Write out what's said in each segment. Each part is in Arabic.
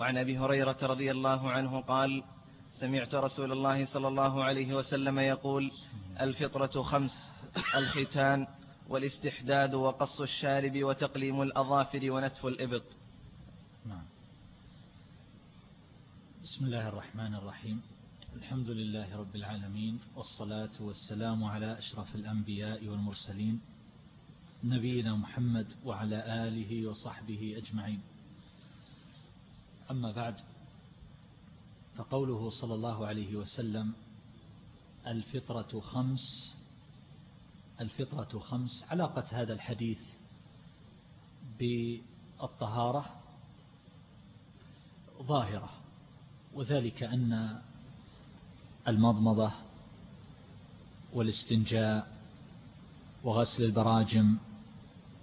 وعن أبي هريرة رضي الله عنه قال سمعت رسول الله صلى الله عليه وسلم يقول الفطرة خمس الختان والاستحداد وقص الشارب وتقليم الأظافر ونتف الإبط. نعم. بسم الله الرحمن الرحيم. الحمد لله رب العالمين والصلاة والسلام على أشرف الأنبياء والمرسلين نبينا محمد وعلى آله وصحبه أجمعين. أما بعد فقوله صلى الله عليه وسلم الفطرة خمس الفطرة خمس علاقة هذا الحديث بالطهارة ظاهرة وذلك أن المضمضة والاستنجاء وغسل البراجم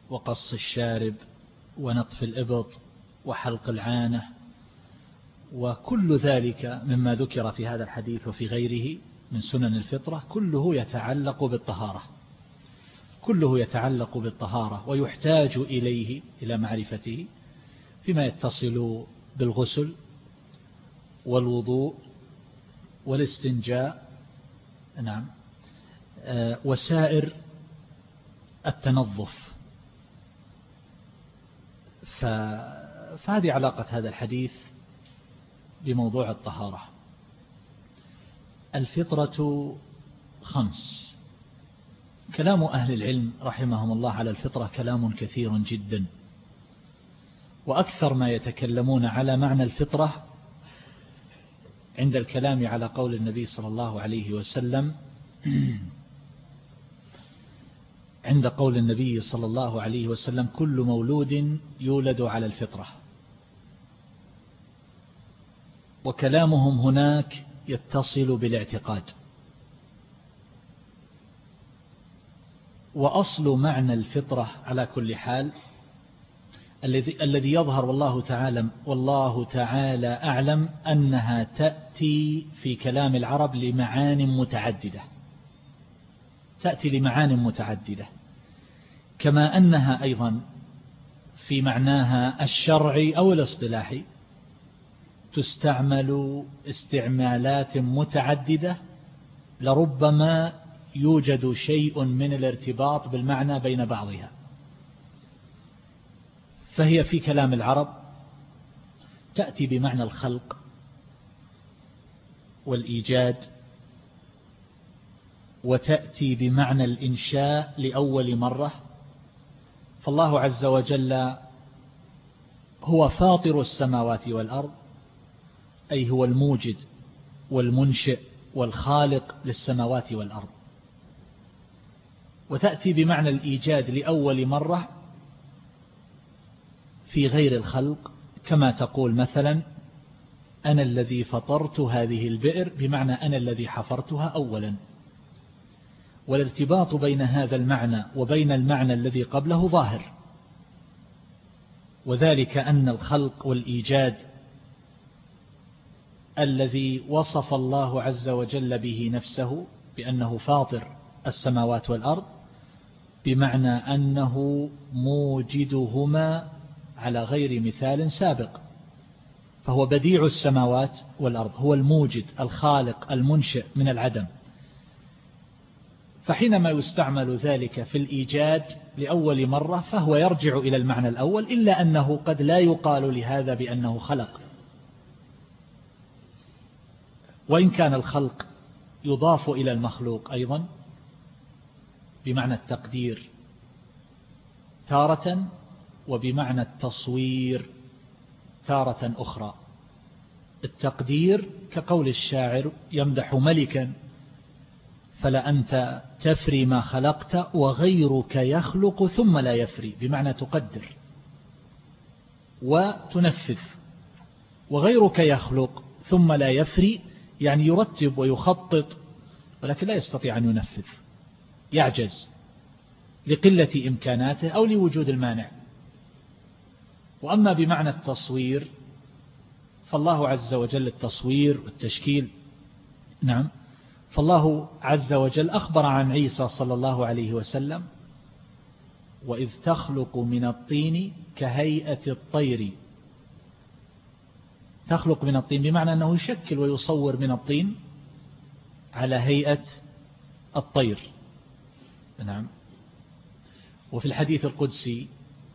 وقص الشارب ونطف الإبط وحلق العانة وكل ذلك مما ذكر في هذا الحديث وفي غيره من سنن الفطرة كله يتعلق بالطهارة. كله يتعلق بالطهارة ويحتاج إليه إلى معرفته فيما يتصل بالغسل والوضوء والاستنجاء. نعم. آه، وسائر التنظف. فهذه علاقة هذا الحديث بموضوع الطهارة. الفطرة خمس. كلام أهل العلم رحمهم الله على الفطرة كلام كثير جدا. وأكثر ما يتكلمون على معنى الفطرة عند الكلام على قول النبي صلى الله عليه وسلم عند قول النبي صلى الله عليه وسلم كل مولود يولد على الفطرة. وكلامهم هناك يتصل بالاعتقاد. وأصل معنى الفطرة على كل حال الذي الذي يظهر والله تعالى والله تعالى أعلم أنها تأتي في كلام العرب لمعان متعددة. تأتي لمعان متعددة. كما أنها أيضا في معناها الشرعي أو الاصطلاحي تستعمل استعمالات متعددة لربما يوجد شيء من الارتباط بالمعنى بين بعضها. فهي في كلام العرب تأتي بمعنى الخلق والإيجاد وتأتي بمعنى الإنشاء لأول مرة. فالله عز وجل هو فاطر السماوات والأرض أي هو الموجد والمنشئ والخالق للسماوات والأرض. وتأتي بمعنى الإيجاد لأول مرة في غير الخلق كما تقول مثلا أنا الذي فطرت هذه البئر بمعنى أنا الذي حفرتها أولا. والارتباط بين هذا المعنى وبين المعنى الذي قبله ظاهر. وذلك أن الخلق والإيجاد الذي وصف الله عز وجل به نفسه بأنه فاطر السماوات والأرض بمعنى أنه موجدهما على غير مثال سابق. فهو بديع السماوات والأرض هو الموجد الخالق المنشئ من العدم. فحينما يستعمل ذلك في الإيجاد لأول مرة فهو يرجع إلى المعنى الأول إلا أنه قد لا يقال لهذا بأنه خلق. وإن كان الخلق يضاف إلى المخلوق أيضا بمعنى التقدير تارة وبمعنى التصوير تارة أخرى. التقدير كقول الشاعر يمدح ملكا فلأنت تفري ما خلقت وغيرك يخلق ثم لا يفري بمعنى تقدر وتنفذ وغيرك يخلق ثم لا يفري يعني يرتب ويخطط ولكن لا يستطيع أن ينفذ يعجز لقلة إمكاناته أو لوجود المانع. وأما بمعنى التصوير فالله عز وجل التصوير والتشكيل نعم فالله عز وجل أخبر عن عيسى صلى الله عليه وسلم وإذ تخلق من الطين كهيئة الطير. تخلق من الطين بمعنى أنه يشكل ويصور من الطين على هيئة الطير. نعم. وفي الحديث القدسي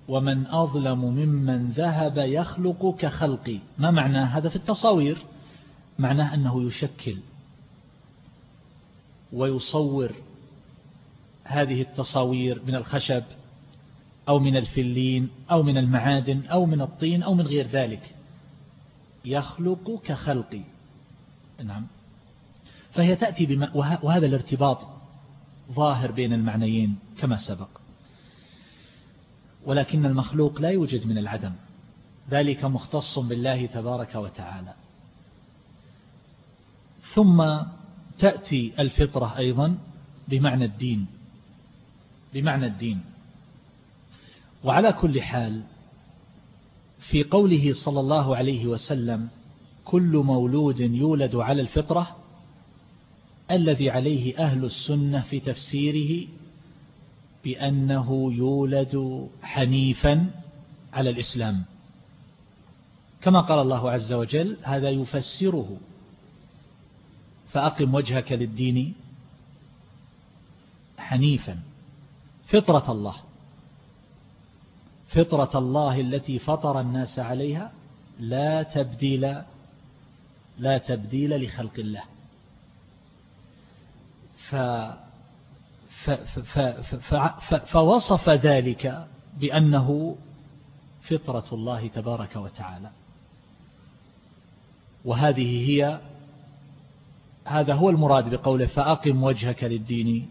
ومن أظلم ممن ذهب يخلق كخلقي ما معنى هذا في التصاوير؟ معناه أنه يشكل ويصور هذه التصاوير من الخشب أو من الفلين أو من المعادن أو من الطين أو من غير ذلك. يخلق كخلقي. نعم. فهي تأتي بما وهذا الارتباط ظاهر بين المعنيين كما سبق. ولكن المخلوق لا يوجد من العدم. ذلك مختص بالله تبارك وتعالى. ثم تأتي الفطرة أيضا بمعنى الدين. بمعنى الدين. وعلى كل حال في قوله صلى الله عليه وسلم كل مولود يولد على الفطرة الذي عليه أهل السنة في تفسيره بأنه يولد حنيفا على الإسلام. كما قال الله عز وجل هذا يفسره. فأقم وجهك للدين حنيفا. فطرة الله. فطرة الله التي فطر الناس عليها لا تبديل لا تبديل لخلق الله. ف فوصف ذلك بأنه فطرة الله تبارك وتعالى. وهذه هي هذا هو المراد بقوله فأقم وجهك للدين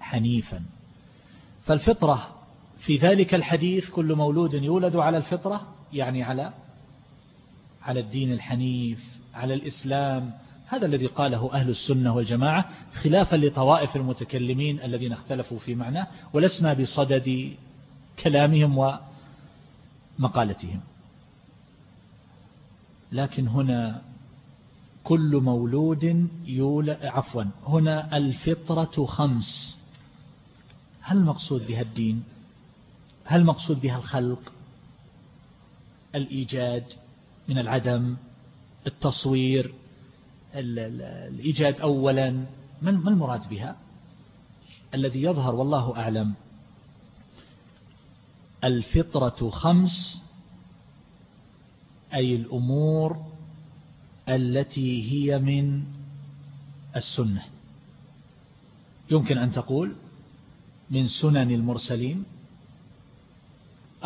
حنيفا. فالفطرة في ذلك الحديث كل مولود يولد على الفطرة يعني على على الدين الحنيف على الإسلام. هذا الذي قاله أهل السنة والجماعة خلافا لطوائف المتكلمين الذين اختلفوا في معناه ولسنا بصدد كلامهم ومقالتهم. لكن هنا كل مولود يولد عفوا هنا الفطرة خمس. هل المقصود بها الدين؟ هل المقصود بها الخلق؟ الإيجاد من العدم التصوير الإيجاد أولا ما المراد بها؟ الذي يظهر والله أعلم. الفطرة خمس أي الأمور التي هي من السنة. يمكن أن تقول من سنن المرسلين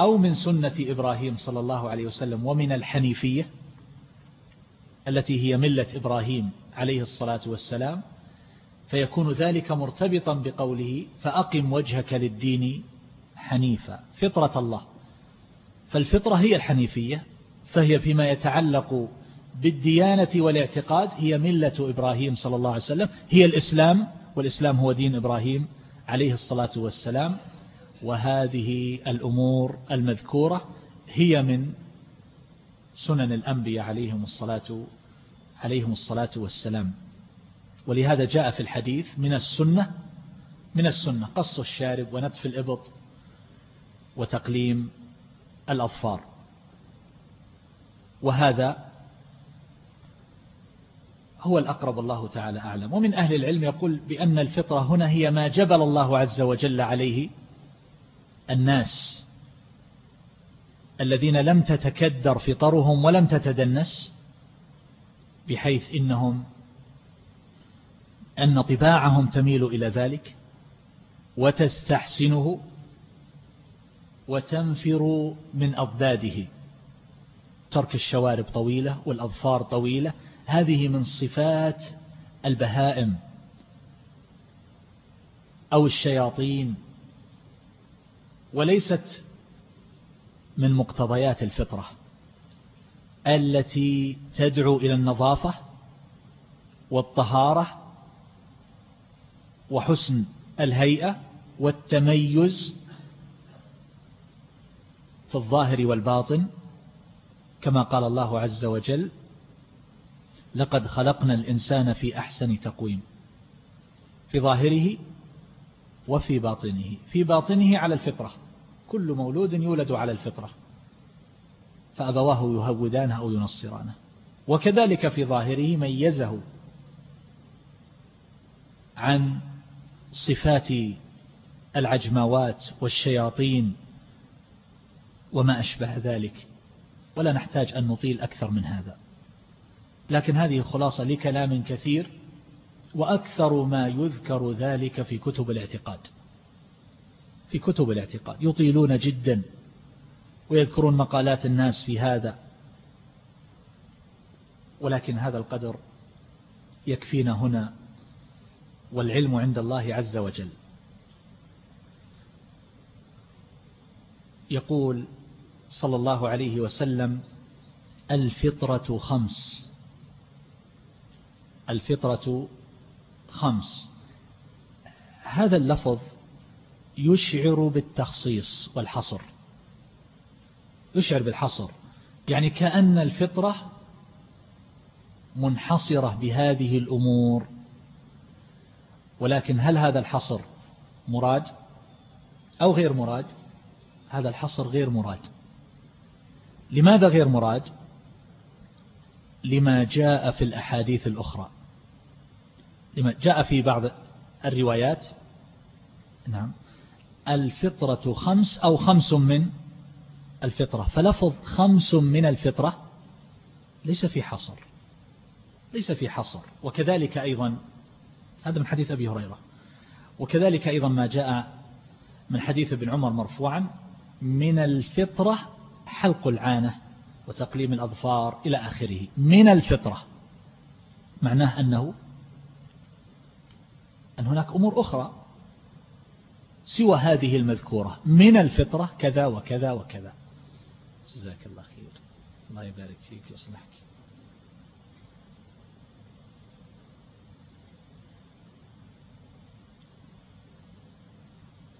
أو من سنة إبراهيم صلى الله عليه وسلم ومن الحنيفية التي هي ملة إبراهيم عليه الصلاة والسلام فيكون ذلك مرتبطا بقوله فأقم وجهك للدين حنيفا فطرة الله. فالفطرة هي الحنيفية فهي فيما يتعلق بالديانة والاعتقاد هي ملة إبراهيم صلى الله عليه وسلم هي الإسلام والإسلام هو دين إبراهيم عليه الصلاة والسلام. وهذه الأمور المذكورة هي من سنن الأنبياء عليهم الصلاة عليهم الصلاة والسلام. ولهذا جاء في الحديث من السنة من السنة قص الشارب ونتف الإبط وتقليم الأظفار. وهذا هو الأقرب الله تعالى أعلم. ومن أهل العلم يقول بأن الفطرة هنا هي ما جبل الله عز وجل عليه الناس الذين لم تتكدر فطرهم ولم تتدنس بحيث إنهم أن طباعهم تميل إلى ذلك وتستحسنه وتنفر من أضداده. ترك الشوارب طويلة والأظفار طويلة هذه من صفات البهائم أو الشياطين وليست من مقتضيات الفطرة التي تدعو إلى النظافة والطهارة وحسن الهيئة والتميز في الظاهر والباطن كما قال الله عز وجل لقد خلقنا الإنسان في أحسن تقويم. في ظاهره وفي باطنه في باطنه على الفطرة كل مولود يولد على الفطرة فأبواه يهودانه أو ينصرانه وكذلك في ظاهره ميزه عن صفات العجماوات والشياطين وما أشبه ذلك ولا نحتاج أن نطيل أكثر من هذا لكن هذه خلاصة لكلام كثير وأكثر ما يذكر ذلك في كتب الاعتقاد. في كتب الاعتقاد. يطيلون جدا ويذكرون مقالات الناس في هذا. ولكن هذا القدر يكفينا هنا والعلم عند الله عز وجل. يقول صلى الله عليه وسلم الفطرة خمس. الفطرة خمس. هذا اللفظ يشعر بالتخصيص والحصر. يشعر بالحصر. يعني كأن الفطرة منحصرة بهذه الأمور. ولكن هل هذا الحصر مراد أو غير مراد؟ هذا الحصر غير مراد. لماذا غير مراد؟ لما جاء في الأحاديث الأخرى. لما جاء في بعض الروايات نعم الفطرة خمس أو خمس من الفطرة. فلفظ خمس من الفطرة ليس في حصر ليس في حصر. وكذلك أيضا هذا من حديث أبي هريرة. وكذلك أيضا ما جاء من حديث ابن عمر مرفوعا من الفطرة حلق العانة وتقليم الأظفار إلى آخره. من الفطرة معناه أنه أن هناك أمور أخرى سوى هذه المذكورة. من الفطرة كذا وكذا وكذا. جزاك الله خير. الله يبارك فيك ويصلحك.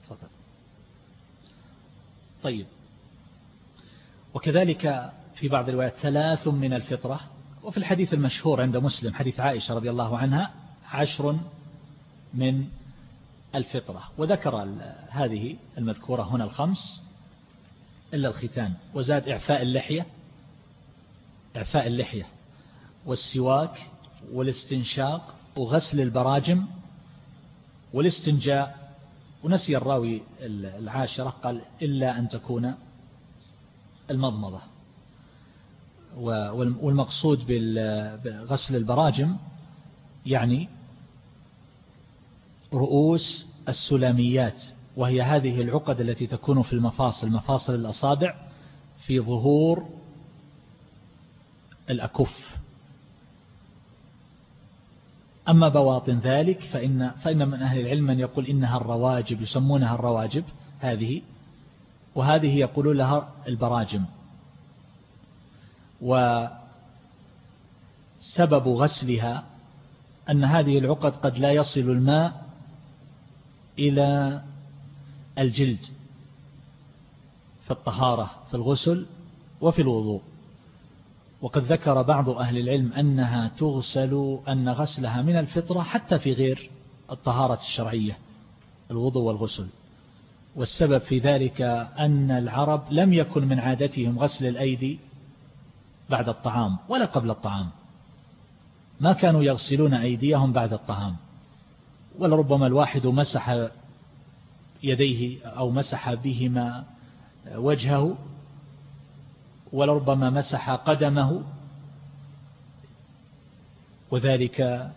تفضل. طيب. وكذلك في بعض الروايات ثلاث من الفطرة وفي الحديث المشهور عند مسلم حديث عائشة رضي الله عنها عشر من الفطرة. وذكر هذه المذكورة هنا الخمس إلا الختان. وزاد إعفاء اللحية. إعفاء اللحية. والسواك والاستنشاق وغسل البراجم والاستنجاء. ونسي الراوي العاشرة قال إلا أن تكون المضمضة. والمقصود بغسل البراجم يعني رؤوس السلاميات وهي هذه العقد التي تكون في المفاصل مفاصل الأصابع في ظهور الأكف. أما بواطن ذلك فإن, فإن من أهل العلم من يقول إنها الرواجب يسمونها الرواجب هذه وهذه يقولون لها البراجم. وسبب غسلها أن هذه العقد قد لا يصل الماء إلى الجلد في الطهارة في الغسل وفي الوضوء. وقد ذكر بعض أهل العلم أنها تغسل أن غسلها من الفطرة حتى في غير الطهارة الشرعية الوضوء والغسل. والسبب في ذلك أن العرب لم يكن من عادتهم غسل الأيدي بعد الطعام ولا قبل الطعام. ما كانوا يغسلون أيديهم بعد الطعام. ولربما الواحد مسح يديه أو مسح بهما وجهه ولربما مسح قدمه وذلك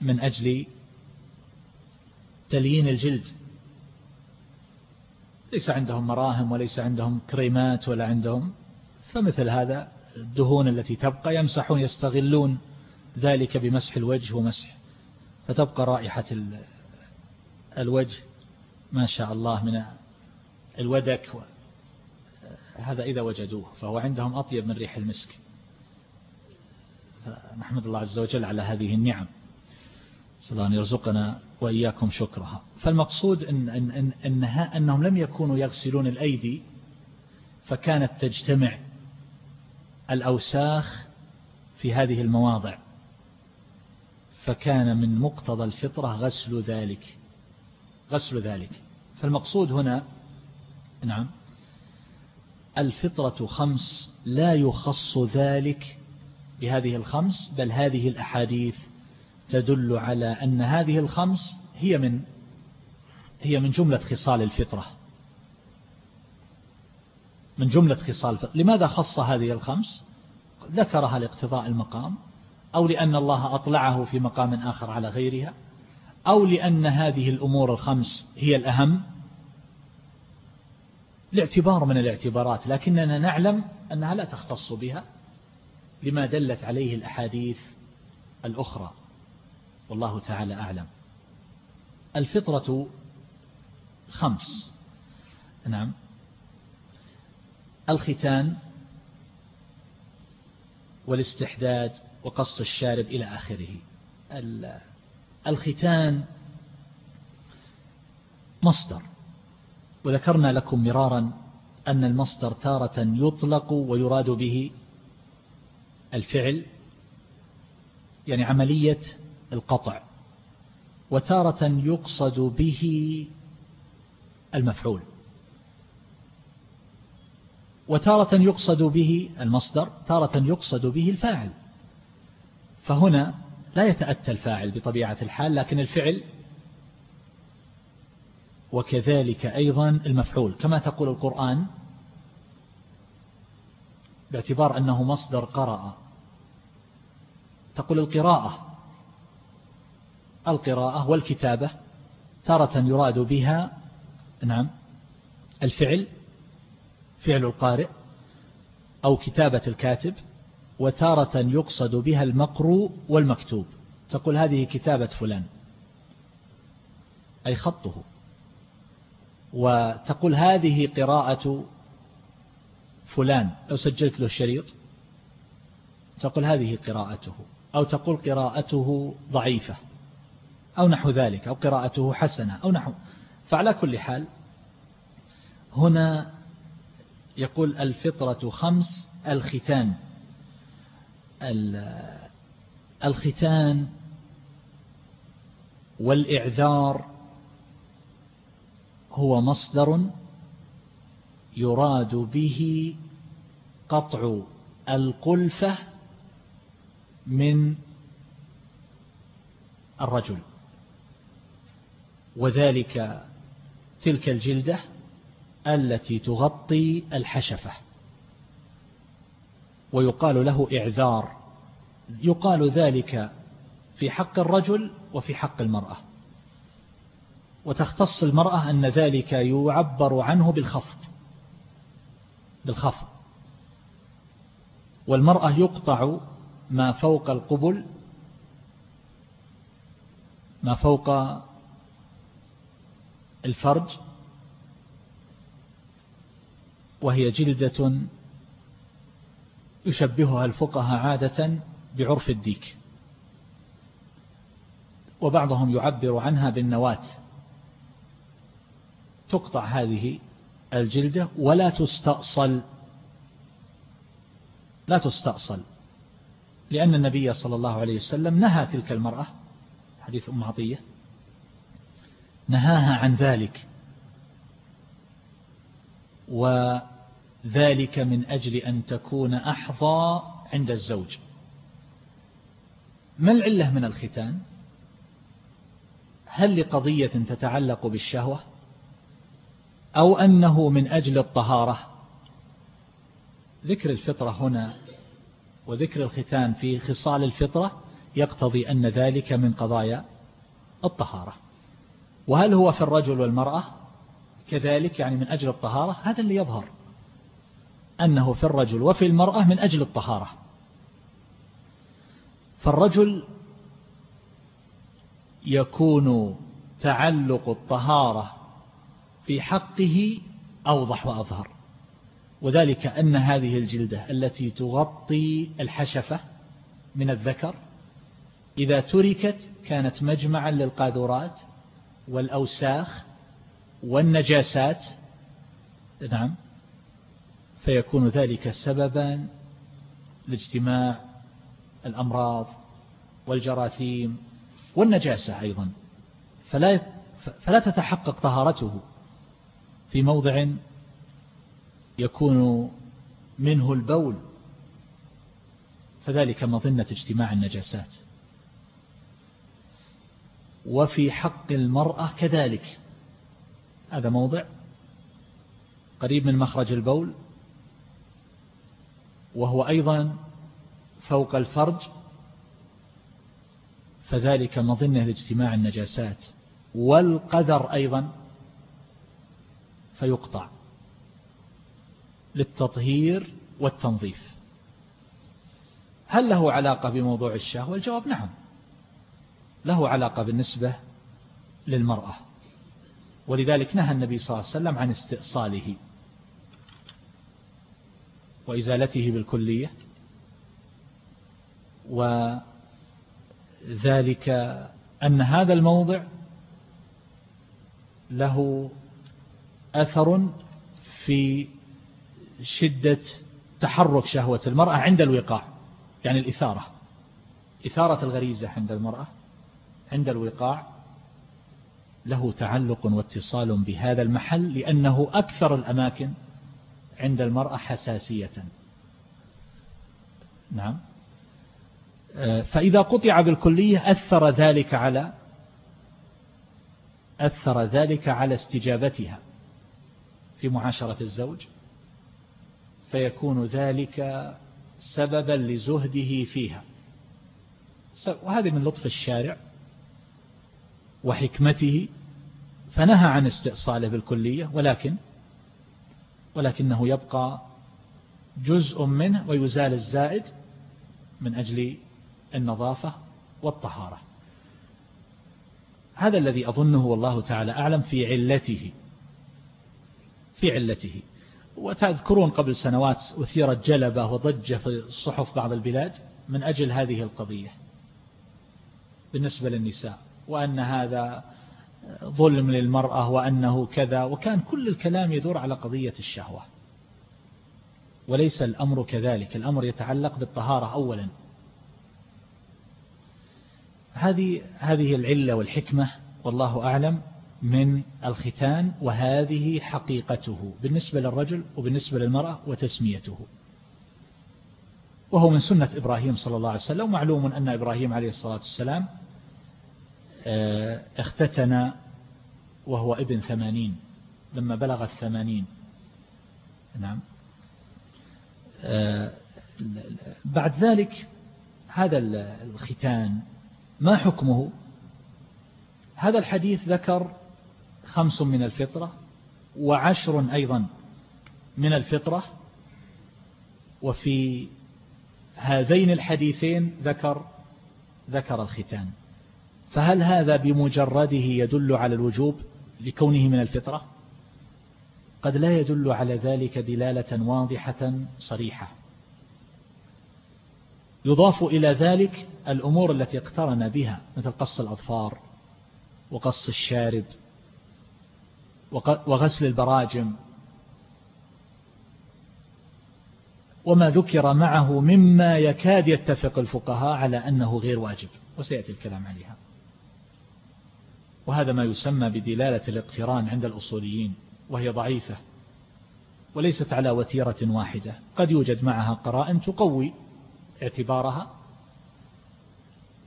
من أجل تليين الجلد. ليس عندهم مراهم وليس عندهم كريمات ولا عندهم فمثل هذا الدهون التي تبقى يمسحون يستغلون ذلك بمسح الوجه ومسح فتبقى رائحة الوجه ما شاء الله من الودك هذا إذا وجدوه فهو عندهم أطيب من ريح المسك. نحمد الله عز وجل على هذه النعم. صلى الله يرزقنا وإياكم شكرها. فالمقصود إن إن إن إنها أنهم لم يكونوا يغسلون الأيدي فكانت تجتمع الأوساخ في هذه المواضع. فكان من مقتضى الفطرة غسل ذلك غسل ذلك. فالمقصود هنا نعم الفطرة خمس لا يخص ذلك بهذه الخمس بل هذه الأحاديث تدل على أن هذه الخمس هي من هي من جملة خصال الفطرة. من جملة خصال الفطرة. لماذا خص هذه الخمس؟ ذكرها لاقتضاء المقام. أو لأن الله أطلعه في مقام آخر على غيرها أو لأن هذه الأمور الخمس هي الأهم. لاعتبار من الاعتبارات لكننا نعلم أنها لا تختص بها لما دلت عليه الأحاديث الأخرى. والله تعالى أعلم. الفطرة خمس. نعم. الختان والاستحداد وقص الشارب إلى آخره. الختان مصدر. وذكرنا لكم مرارا أن المصدر تارة يطلق ويراد به الفعل يعني عملية القطع وتارة يقصد به المفعول. وتارة يقصد به المصدر تارة يقصد به الفاعل. فهنا لا يتأتى الفاعل بطبيعة الحال لكن الفعل وكذلك أيضا المفعول. كما تقول القرآن باعتبار أنه مصدر قرأ. تقول القراءة القراءة والكتابة تارة يراد بها نعم الفعل فعل القارئ أو كتابة الكاتب. وتارة يقصد بها المقروء والمكتوب. تقول هذه كتابة فلان. أي خطه. وتقول هذه قراءة فلان. لو سجلت له الشريط. تقول هذه قراءته. أو تقول قراءته ضعيفة. أو نحو ذلك. أو قراءته حسنة. أو نحو. فعلى كل حال هنا يقول الفطرة خمس الختان. الختان والإعذار هو مصدر يراد به قطع القلفة من الرجل وذلك تلك الجلدة التي تغطي الحشفة. ويقال له إعذار. يقال ذلك في حق الرجل وفي حق المرأة. وتختص المرأة أن ذلك يعبر عنه بالخفض. بالخفض. والمرأة يقطع ما فوق القبل ما فوق الفرج وهي جلدة يشبهها الفقهاء عادة بعرف الديك. وبعضهم يعبر عنها بالنواة. تقطع هذه الجلدة ولا تستأصل. لا تستأصل. لأن النبي صلى الله عليه وسلم نهى تلك المرأة حديث أم عطية نهاها عن ذلك. وذلك من أجل أن تكون أحظى عند الزوج. ما العلة من الختان؟ هل لقضية تتعلق بالشهوة؟ أو أنه من أجل الطهارة؟ ذكر الفطرة هنا وذكر الختان في خصال الفطرة يقتضي أن ذلك من قضايا الطهارة. وهل هو في الرجل والمرأة؟ كذلك يعني من أجل الطهارة؟ هذا اللي يظهر. أنه في الرجل وفي المرأة من أجل الطهارة. فالرجل يكون تعلق الطهارة في حقه أوضح وأظهر. وذلك أن هذه الجلدة التي تغطي الحشفة من الذكر إذا تركت كانت مجمعا للقاذورات والأوساخ والنجاسات. نعم. فيكون ذلك سببا لاجتماع الأمراض والجراثيم والنجاسة أيضا. فلا فلا تتحقق طهارته في موضع يكون منه البول فذلك مظنة اجتماع النجاسات. وفي حق المرأة كذلك. هذا موضع قريب من مخرج البول. وهو أيضا فوق الفرج فذلك مظنة لاجتماع النجاسات والقدر أيضا فيقطع للتطهير والتنظيف. هل له علاقة بموضوع الشهوة؟ الجواب نعم. له علاقة بالنسبة للمرأة ولذلك نهى النبي صلى الله عليه وسلم عن استئصاله. وإزالته بالكلية وذلك أن هذا الموضع له أثر في شدة تحرك شهوة المرأة عند الوقاع يعني الإثارة إثارة الغريزة عند المرأة عند الوقاع له تعلق واتصال بهذا المحل لأنه أكثر الأماكن عند المرأة حساسية. نعم. فإذا قطع بالكلية أثر ذلك على أثر ذلك على استجابتها في معاشرة الزوج فيكون ذلك سببا لزهده فيها. وهذه من لطف الشارع وحكمته فنهى عن استئصاله بالكلية ولكن ولكنه يبقى جزء منه ويزال الزائد من أجل النظافة والطهارة. هذا الذي أظنه والله تعالى أعلم في علته في علته. وتذكرون قبل سنوات أثيرت جلبة وضجة في صحف بعض البلاد من أجل هذه القضية بالنسبة للنساء وأن هذا ظلم للمرأة وأنه كذا وكان كل الكلام يدور على قضية الشهوة. وليس الأمر كذلك الأمر يتعلق بالطهارة أولا. هذه هذه العلة والحكمة والله أعلم من الختان وهذه حقيقته بالنسبة للرجل وبالنسبة للمرأة وتسميته. وهو من سنة إبراهيم صلى الله عليه وسلم معلوم أن إبراهيم عليه الصلاة والسلام اختتن وهو ابن ثمانين لما بلغ الثمانين. نعم. آه، بعد ذلك هذا الختان ما حكمه؟ هذا الحديث ذكر خمس من الفطرة وعشر أيضا من الفطرة وفي هذين الحديثين ذكر ذكر الختان. فهل هذا بمجرده يدل على الوجوب لكونه من الفطرة؟ قد لا يدل على ذلك دلالة واضحة صريحة. يضاف إلى ذلك الأمور التي اقترن بها مثل قص الأظفار وقص الشارب وغسل البراجم. وما ذكر معه مما يكاد يتفق الفقهاء على أنه غير واجب وسيأتي الكلام عليها. وهذا ما يسمى بدلالة الاقتران عند الأصوليين وهي ضعيفة وليست على وتيرة واحدة. قد يوجد معها قرائن تقوي اعتبارها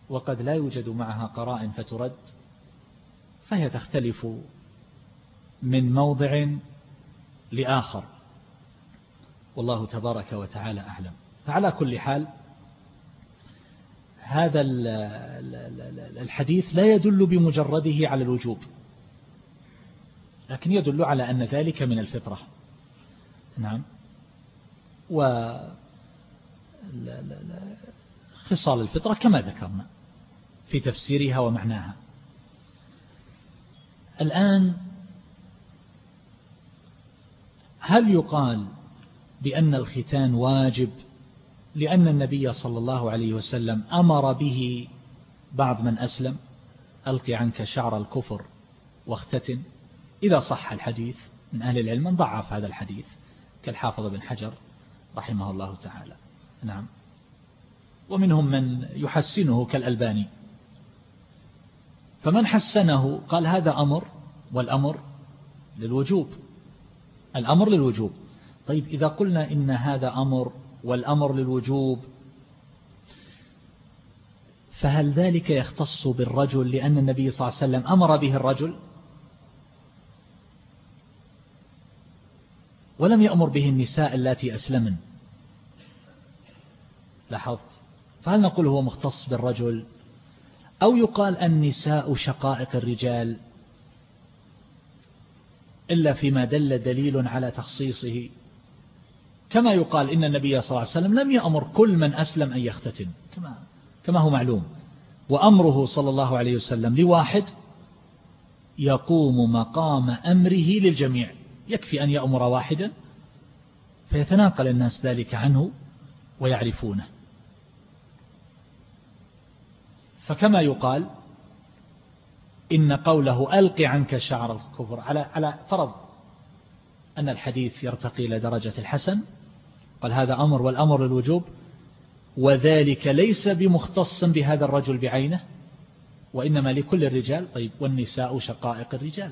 وقد لا يوجد معها قرائن فترد فهي تختلف من موضع لآخر. والله تبارك وتعالى أعلم. فعلى كل حال هذا الحديث لا يدل بمجرده على الوجوب لكن يدل على أن ذلك من الفطرة. نعم. و خصال الفطرة كما ذكرنا في تفسيرها ومعناها. الآن هل يقال بأن الختان واجب لأن النبي صلى الله عليه وسلم أمر به بعض من أسلم ألقي عنك شعر الكفر واختتن. إذا صح الحديث من أهل العلم من ضعف هذا الحديث كالحافظ بن حجر رحمه الله تعالى. نعم. ومنهم من يحسنه كالألباني. فمن حسنه قال هذا أمر والأمر للوجوب. الأمر للوجوب. طيب إذا قلنا إن هذا أمر والأمر للوجوب. فهل ذلك يختص بالرجل لأن النبي صلى الله عليه وسلم أمر به الرجل؟ ولم يأمر به النساء التي أسلمن. لاحظت؟ فهل نقول هو مختص بالرجل؟ أو يقال النساء شقائق الرجال؟ إلا فيما دل دليل على تخصيصه. كما يقال إن النبي صلى الله عليه وسلم لم يأمر كل من أسلم أن يختتن. كما, كما هو معلوم. وأمره صلى الله عليه وسلم لواحد يقوم مقام أمره للجميع. يكفي أن يأمر واحدا فيتناقل الناس ذلك عنه ويعرفونه. فكما يقال إن قوله ألق عنك شعر الكفر على على فرض أن الحديث يرتقي إلى درجة الحسن قال هذا أمر والأمر الوجوب وذلك ليس بمختص بهذا الرجل بعينه وإنما لكل الرجال. طيب والنساء شقائق الرجال.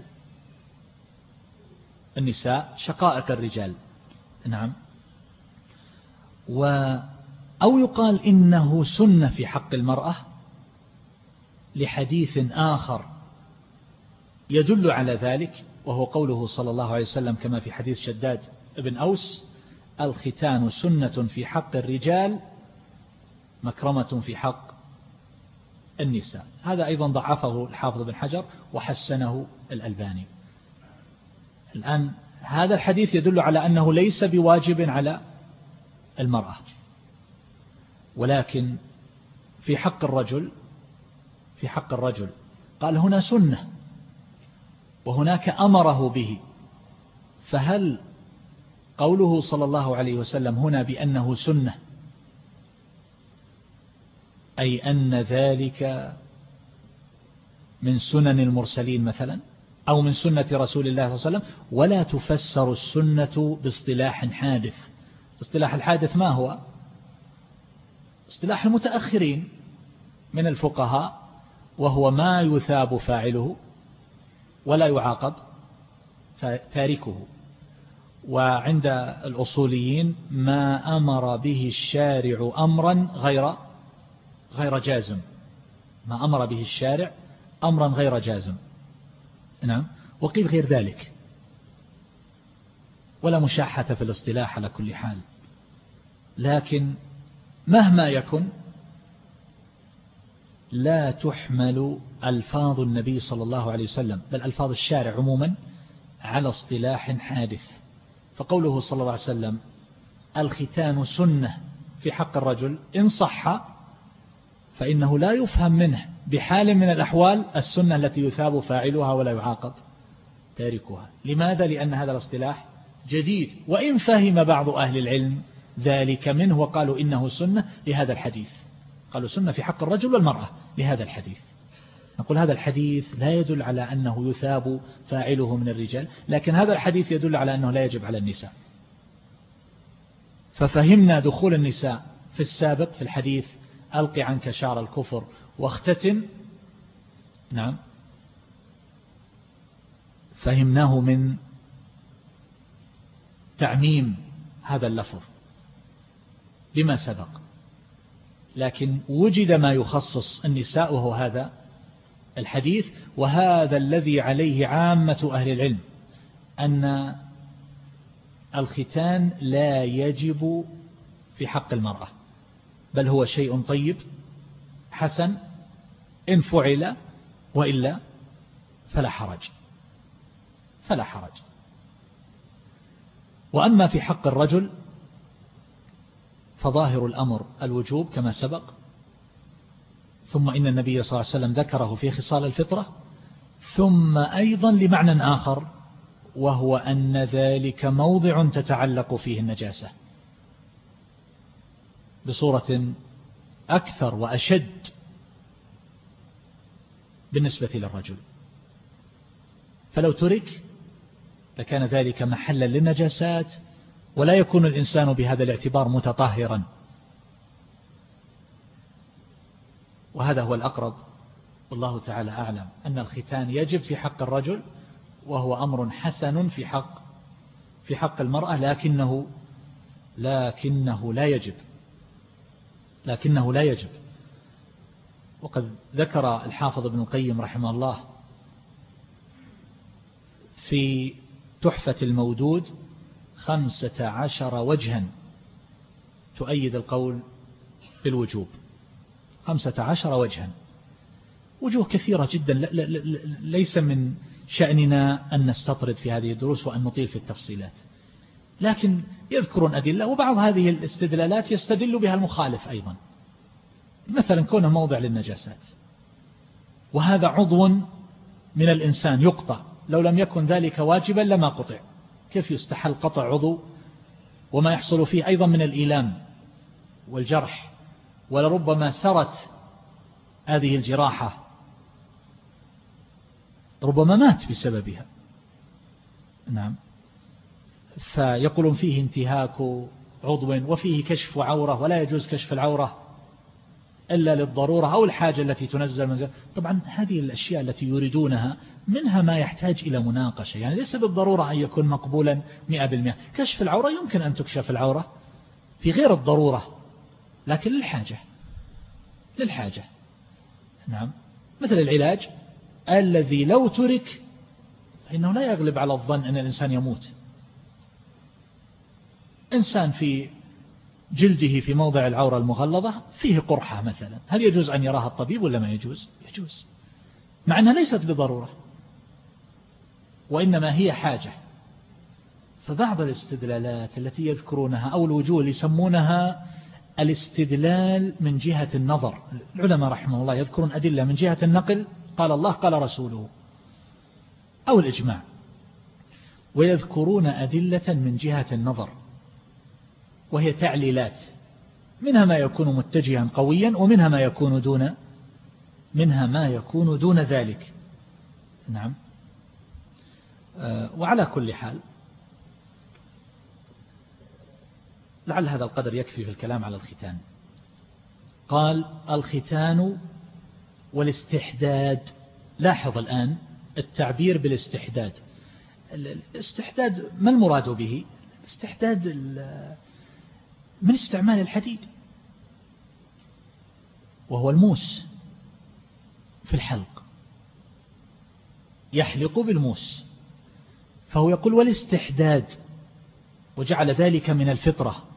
النساء شقائق الرجال. نعم. و أو يقال إنه سنة في حق المرأة لحديث آخر يدل على ذلك وهو قوله صلى الله عليه وسلم كما في حديث شداد بن أوس الختان سنة في حق الرجال مكرمة في حق النساء. هذا أيضا ضعفه الحافظ بن حجر وحسنه الألباني. الآن هذا الحديث يدل على أنه ليس بواجب على المرأة ولكن في حق الرجل في حق الرجل. قال هنا سنة وهناك أمره به فهل قوله صلى الله عليه وسلم هنا بأنه سنة أي أن ذلك من سنن المرسلين مثلا أو من سنة رسول الله صلى الله عليه وسلم ولا تفسر السنة باصطلاح حادث. اصطلاح الحادث ما هو؟ اصطلاح المتأخرين من الفقهاء وهو ما يثاب فاعله ولا يعاقب تاركه. وعند الأصوليين ما أمر به الشارع أمرا غير غير جازم. ما أمر به الشارع أمرا غير جازم. نعم. وقيل غير ذلك. ولا مشاحة في الاصطلاح على كل حال. لكن مهما يكن لا تحمل ألفاظ النبي صلى الله عليه وسلم بل ألفاظ الشارع عموما على اصطلاح حادث. فقوله صلى الله عليه وسلم الختان سنة في حق الرجل إن صح فإنه لا يفهم منه بحال من الأحوال السنة التي يثاب فاعلها ولا يعاقب تاركها. لماذا؟ لأن هذا الاصطلاح جديد. وإن فهم بعض أهل العلم ذلك منه وقالوا إنه سنة لهذا الحديث. قالوا سنة في حق الرجل والمرأة لهذا الحديث. نقول هذا الحديث لا يدل على أنه يثاب فاعله من الرجال لكن هذا الحديث يدل على أنه لا يجب على النساء. ففهمنا دخول النساء في السابق في الحديث ألق عنك شعر الكفر واختتن نعم. فهمناه من تعميم هذا اللفظ بما سبق. لكن وجد ما يخصص النساء وهو هذا الحديث وهذا الذي عليه عامة أهل العلم أن الختان لا يجب في حق المرأة بل هو شيء طيب حسن إن فعل وإلا فلا حرج فلا حرج. وأما في حق الرجل فظاهر الأمر الوجوب كما سبق ثم إن النبي صلى الله عليه وسلم ذكره في خصال الفطرة. ثم أيضا لمعنى آخر وهو أن ذلك موضع تتعلق فيه النجاسة. بصورة أكثر وأشد بالنسبة للرجل. فلو ترك لكان ذلك محلا للنجاسات ولا يكون الإنسان بهذا الاعتبار متطهرا. وهذا هو الأقرب والله تعالى أعلم أن الختان يجب في حق الرجل وهو أمر حسن في حق في حق المرأة لكنه لكنه لا يجب لكنه لا يجب. وقد ذكر الحافظ ابن القيم رحمه الله في تحفة المودود خمسة عشر وجها تؤيد القول بالوجوب. خمسة عشر وجها. وجوه كثيرة جدا. ليس من شأننا أن نستطرد في هذه الدروس وأن نطيل في التفصيلات. لكن يذكرون أدلة وبعض هذه الاستدلالات يستدل بها المخالف أيضا. مثلا كونه موضع للنجاسات. وهذا عضو من الإنسان يقطع. لو لم يكن ذلك واجبا لما قطع. كيف يستحل قطع عضو؟ وما يحصل فيه أيضا من الإيلام والجرح ولربما سرت هذه الجراحة. ربما مات بسببها. نعم. فيقولون فيه انتهاك عضو وفيه كشف عورة ولا يجوز كشف العورة إلا للضرورة أو الحاجة التي تنزل من طبعا هذه الأشياء التي يريدونها منها ما يحتاج إلى مناقشة. يعني ليس بالضرورة أن يكون مقبولا مئة بالمئة. كشف العورة يمكن أن تكشف العورة في غير الضرورة. لكن للحاجة. للحاجة. نعم. مثل العلاج الذي لو ترك فإنه لا يغلب على الظن أن الإنسان يموت. إنسان في جلده في موضع العورة المغلظة فيه قرحة مثلا. هل يجوز أن يراها الطبيب ولا ما يجوز؟ يجوز. مع أنها ليست بضرورة. وإنما هي حاجة. فبعض الاستدلالات التي يذكرونها أو الوجوه اللي يسمونها الاستدلال من جهة النظر. العلماء رحمه الله يذكرون أدلة من جهة النقل قال الله قال رسوله. أو الإجماع. ويذكرون أدلة من جهة النظر. وهي تعليلات. منها ما يكون متجها قويا ومنها ما يكون دون منها ما يكون دون ذلك. نعم. آه، وعلى كل حال لعل هذا القدر يكفي في الكلام على الختان. قال الختان والاستحداد. لاحظ الآن التعبير بالاستحداد. الاستحداد ما المراد به؟ استحداد من استعمال الحديد. وهو الموس في الحلق. يحلق بالموس. فهو يقول والاستحداد. وجعل ذلك من الفطرة.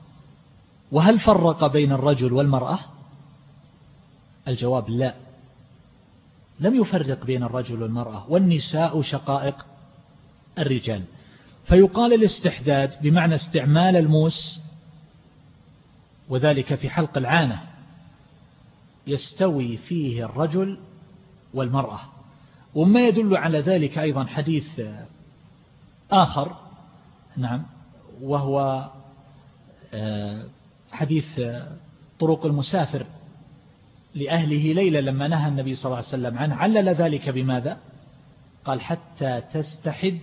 وهل فرق بين الرجل والمرأة؟ الجواب لا. لم يفرق بين الرجل والمرأة والنساء شقائق الرجال. فيقال الاستحداد بمعنى استعمال الموس وذلك في حلق العانة يستوي فيه الرجل والمرأة. وما يدل على ذلك أيضا حديث آخر نعم وهو آه، حديث طرق المسافر لأهله ليلة لما نهى النبي صلى الله عليه وسلم عنه علل ذلك بماذا؟ قال حتى تستحد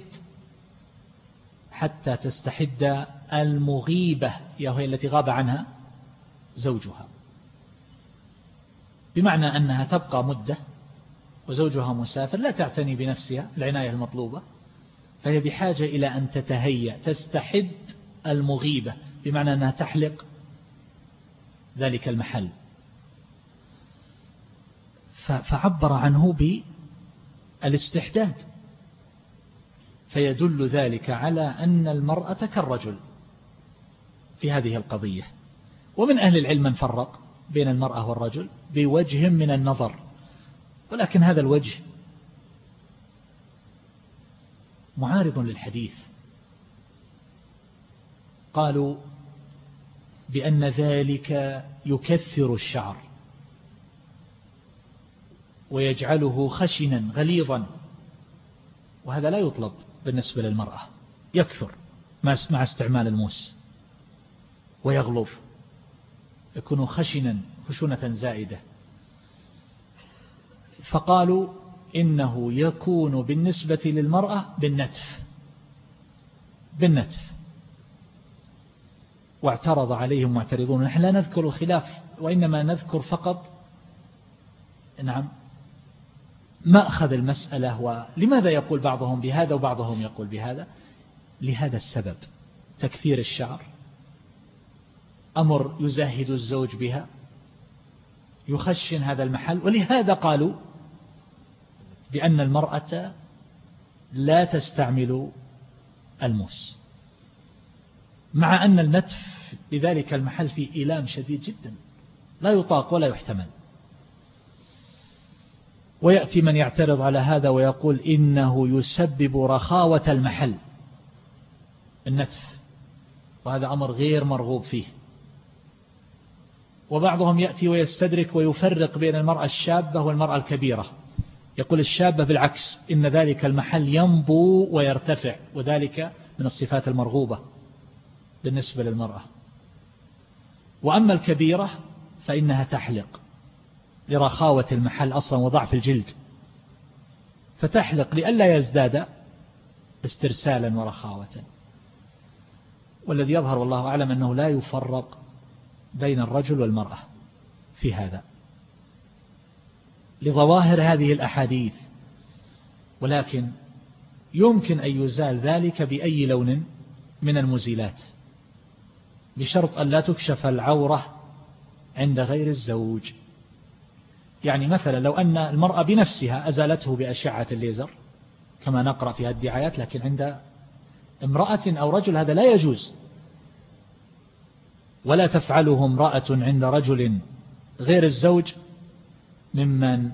حتى تستحد المغيبة هي التي غاب عنها زوجها. بمعنى أنها تبقى مدة وزوجها مسافر لا تعتني بنفسها العناية المطلوبة فهي بحاجة إلى أن تتهيأ تستحد المغيبة بمعنى أنها تحلق ذلك المحل. فعبر عنه بالاستحداد. فيدل ذلك على أن المرأة كالرجل في هذه القضية. ومن أهل العلم من فرق بين المرأة والرجل بوجه من النظر. ولكن هذا الوجه معارض للحديث. قالوا بأن ذلك يكثر الشعر ويجعله خشنا غليظا وهذا لا يطلب بالنسبة للمرأة يكثر مع استعمال الموس ويغلظ يكون خشنا خشونة زائدة. فقالوا إنه يكون بالنسبة للمرأة بالنتف بالنتف. واعترض عليهم معترضون. نحن لا نذكر الخلاف وإنما نذكر فقط نعم ما أخذ المسألة ولماذا يقول بعضهم بهذا وبعضهم يقول بهذا؟ لهذا السبب تكثير الشعر أمر يزهد الزوج بها يخشن هذا المحل ولهذا قالوا بأن المرأة لا تستعمل الموس. مع أن النتف بذلك المحل فيه إيلام شديد جدا لا يطاق ولا يحتمل. ويأتي من يعترض على هذا ويقول إنه يسبب رخاوة المحل النتف. وهذا أمر غير مرغوب فيه. وبعضهم يأتي ويستدرك ويفرق بين المرأة الشابة والمرأة الكبيرة. يقول الشابة بالعكس إن ذلك المحل ينبو ويرتفع وذلك من الصفات المرغوبة. بالنسبة للمرأة. وأما الكبيرة فإنها تحلق لرخاوة المحل أصلا وضعف الجلد. فتحلق لئلا يزداد استرسالا ورخاوة. والذي يظهر والله أعلم أنه لا يفرق بين الرجل والمرأة في هذا. لظواهر هذه الأحاديث ولكن يمكن أن يزال ذلك بأي لون من المزيلات. بشرط أن لا تكشف العورة عند غير الزوج. يعني مثلا لو أن المرأة بنفسها أزالته بأشعة الليزر كما نقرأ في الدعايات لكن عند امرأة أو رجل هذا لا يجوز. ولا تفعله امرأة عند رجل غير الزوج ممن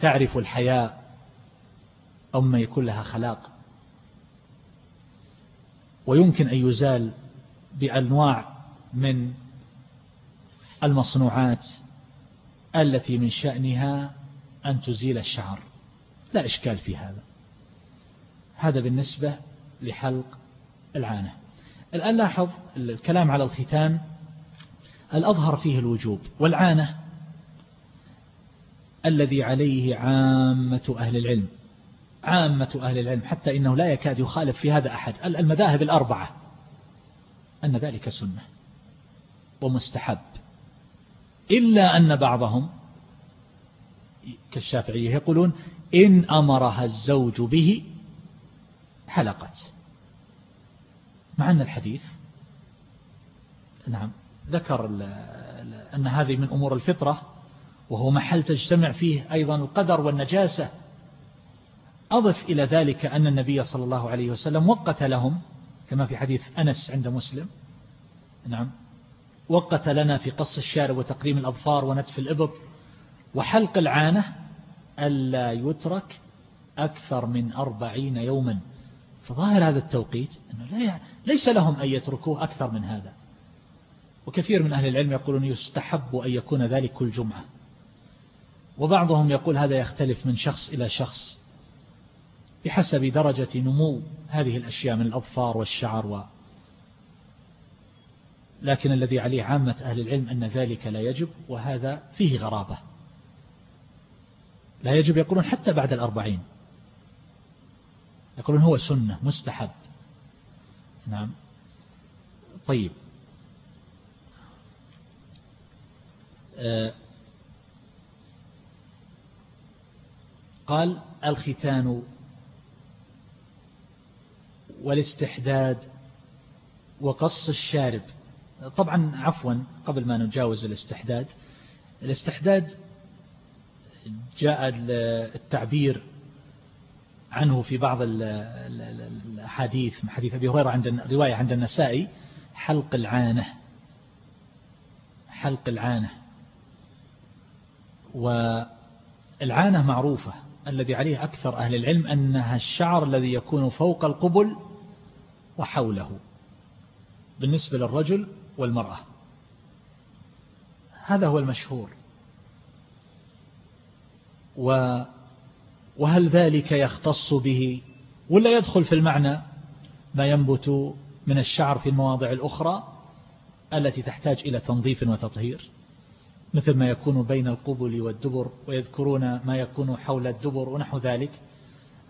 تعرف الحياء أو ما يكون لها خلاق. ويمكن أن يزال بأنواع من المصنوعات التي من شأنها أن تزيل الشعر. لا إشكال في هذا. هذا بالنسبة لحلق العانة. الآن لاحظ الكلام على الختان الأظهر فيه الوجوب والعانة الذي عليه عامة أهل العلم. عامة أهل العلم حتى إنه لا يكاد يخالف في هذا أحد. المذاهب الأربعة. أن ذلك سنة ومستحب إلا أن بعضهم كالشافعية يقولون إن أمرها الزوج به حلقت. مع أن الحديث نعم ذكر أن هذه من أمور الفطرة وهو محل تجتمع فيه أيضا القدر والنجاسة. أضف إلى ذلك أن النبي صلى الله عليه وسلم وقت لهم كما في حديث أنس عند مسلم. نعم. وقت لنا في قص الشارب وتقريم الأظفار ونتف الإبط. وحلق العانة ألا يترك أكثر من أربعين يوما. فظاهر هذا التوقيت أنه ليس لهم أن يتركوه أكثر من هذا. وكثير من أهل العلم يقولون يستحب أن يكون ذلك كل جمعة وبعضهم يقول هذا يختلف من شخص إلى شخص. بحسب درجة نمو هذه الأشياء من الأظفار والشعر و لكن الذي عليه عامة أهل العلم أن ذلك لا يجب وهذا فيه غرابة. لا يجب يقولون حتى بعد الأربعين. يقولون هو سنة مستحب. نعم. طيب. آه، قال الختان والاستحداد وقص الشارب. طبعا عفوا قبل ما نجاوز الاستحداد الاستحداد جاء التعبير عنه في بعض الحديث حديث أبي هريرة عند رواية عند النسائي حلق العانة. حلق العانة. والعانة معروفة الذي عليه أكثر أهل العلم أنها الشعر الذي يكون فوق القبل وحوله بالنسبة للرجل والمرأة. هذا هو المشهور. وهل ذلك يختص به ولا يدخل في المعنى ما ينبت من الشعر في المواضع الأخرى التي تحتاج إلى تنظيف وتطهير؟ مثل ما يكون بين القبل والدبر ويذكرون ما يكون حول الدبر ونحو ذلك.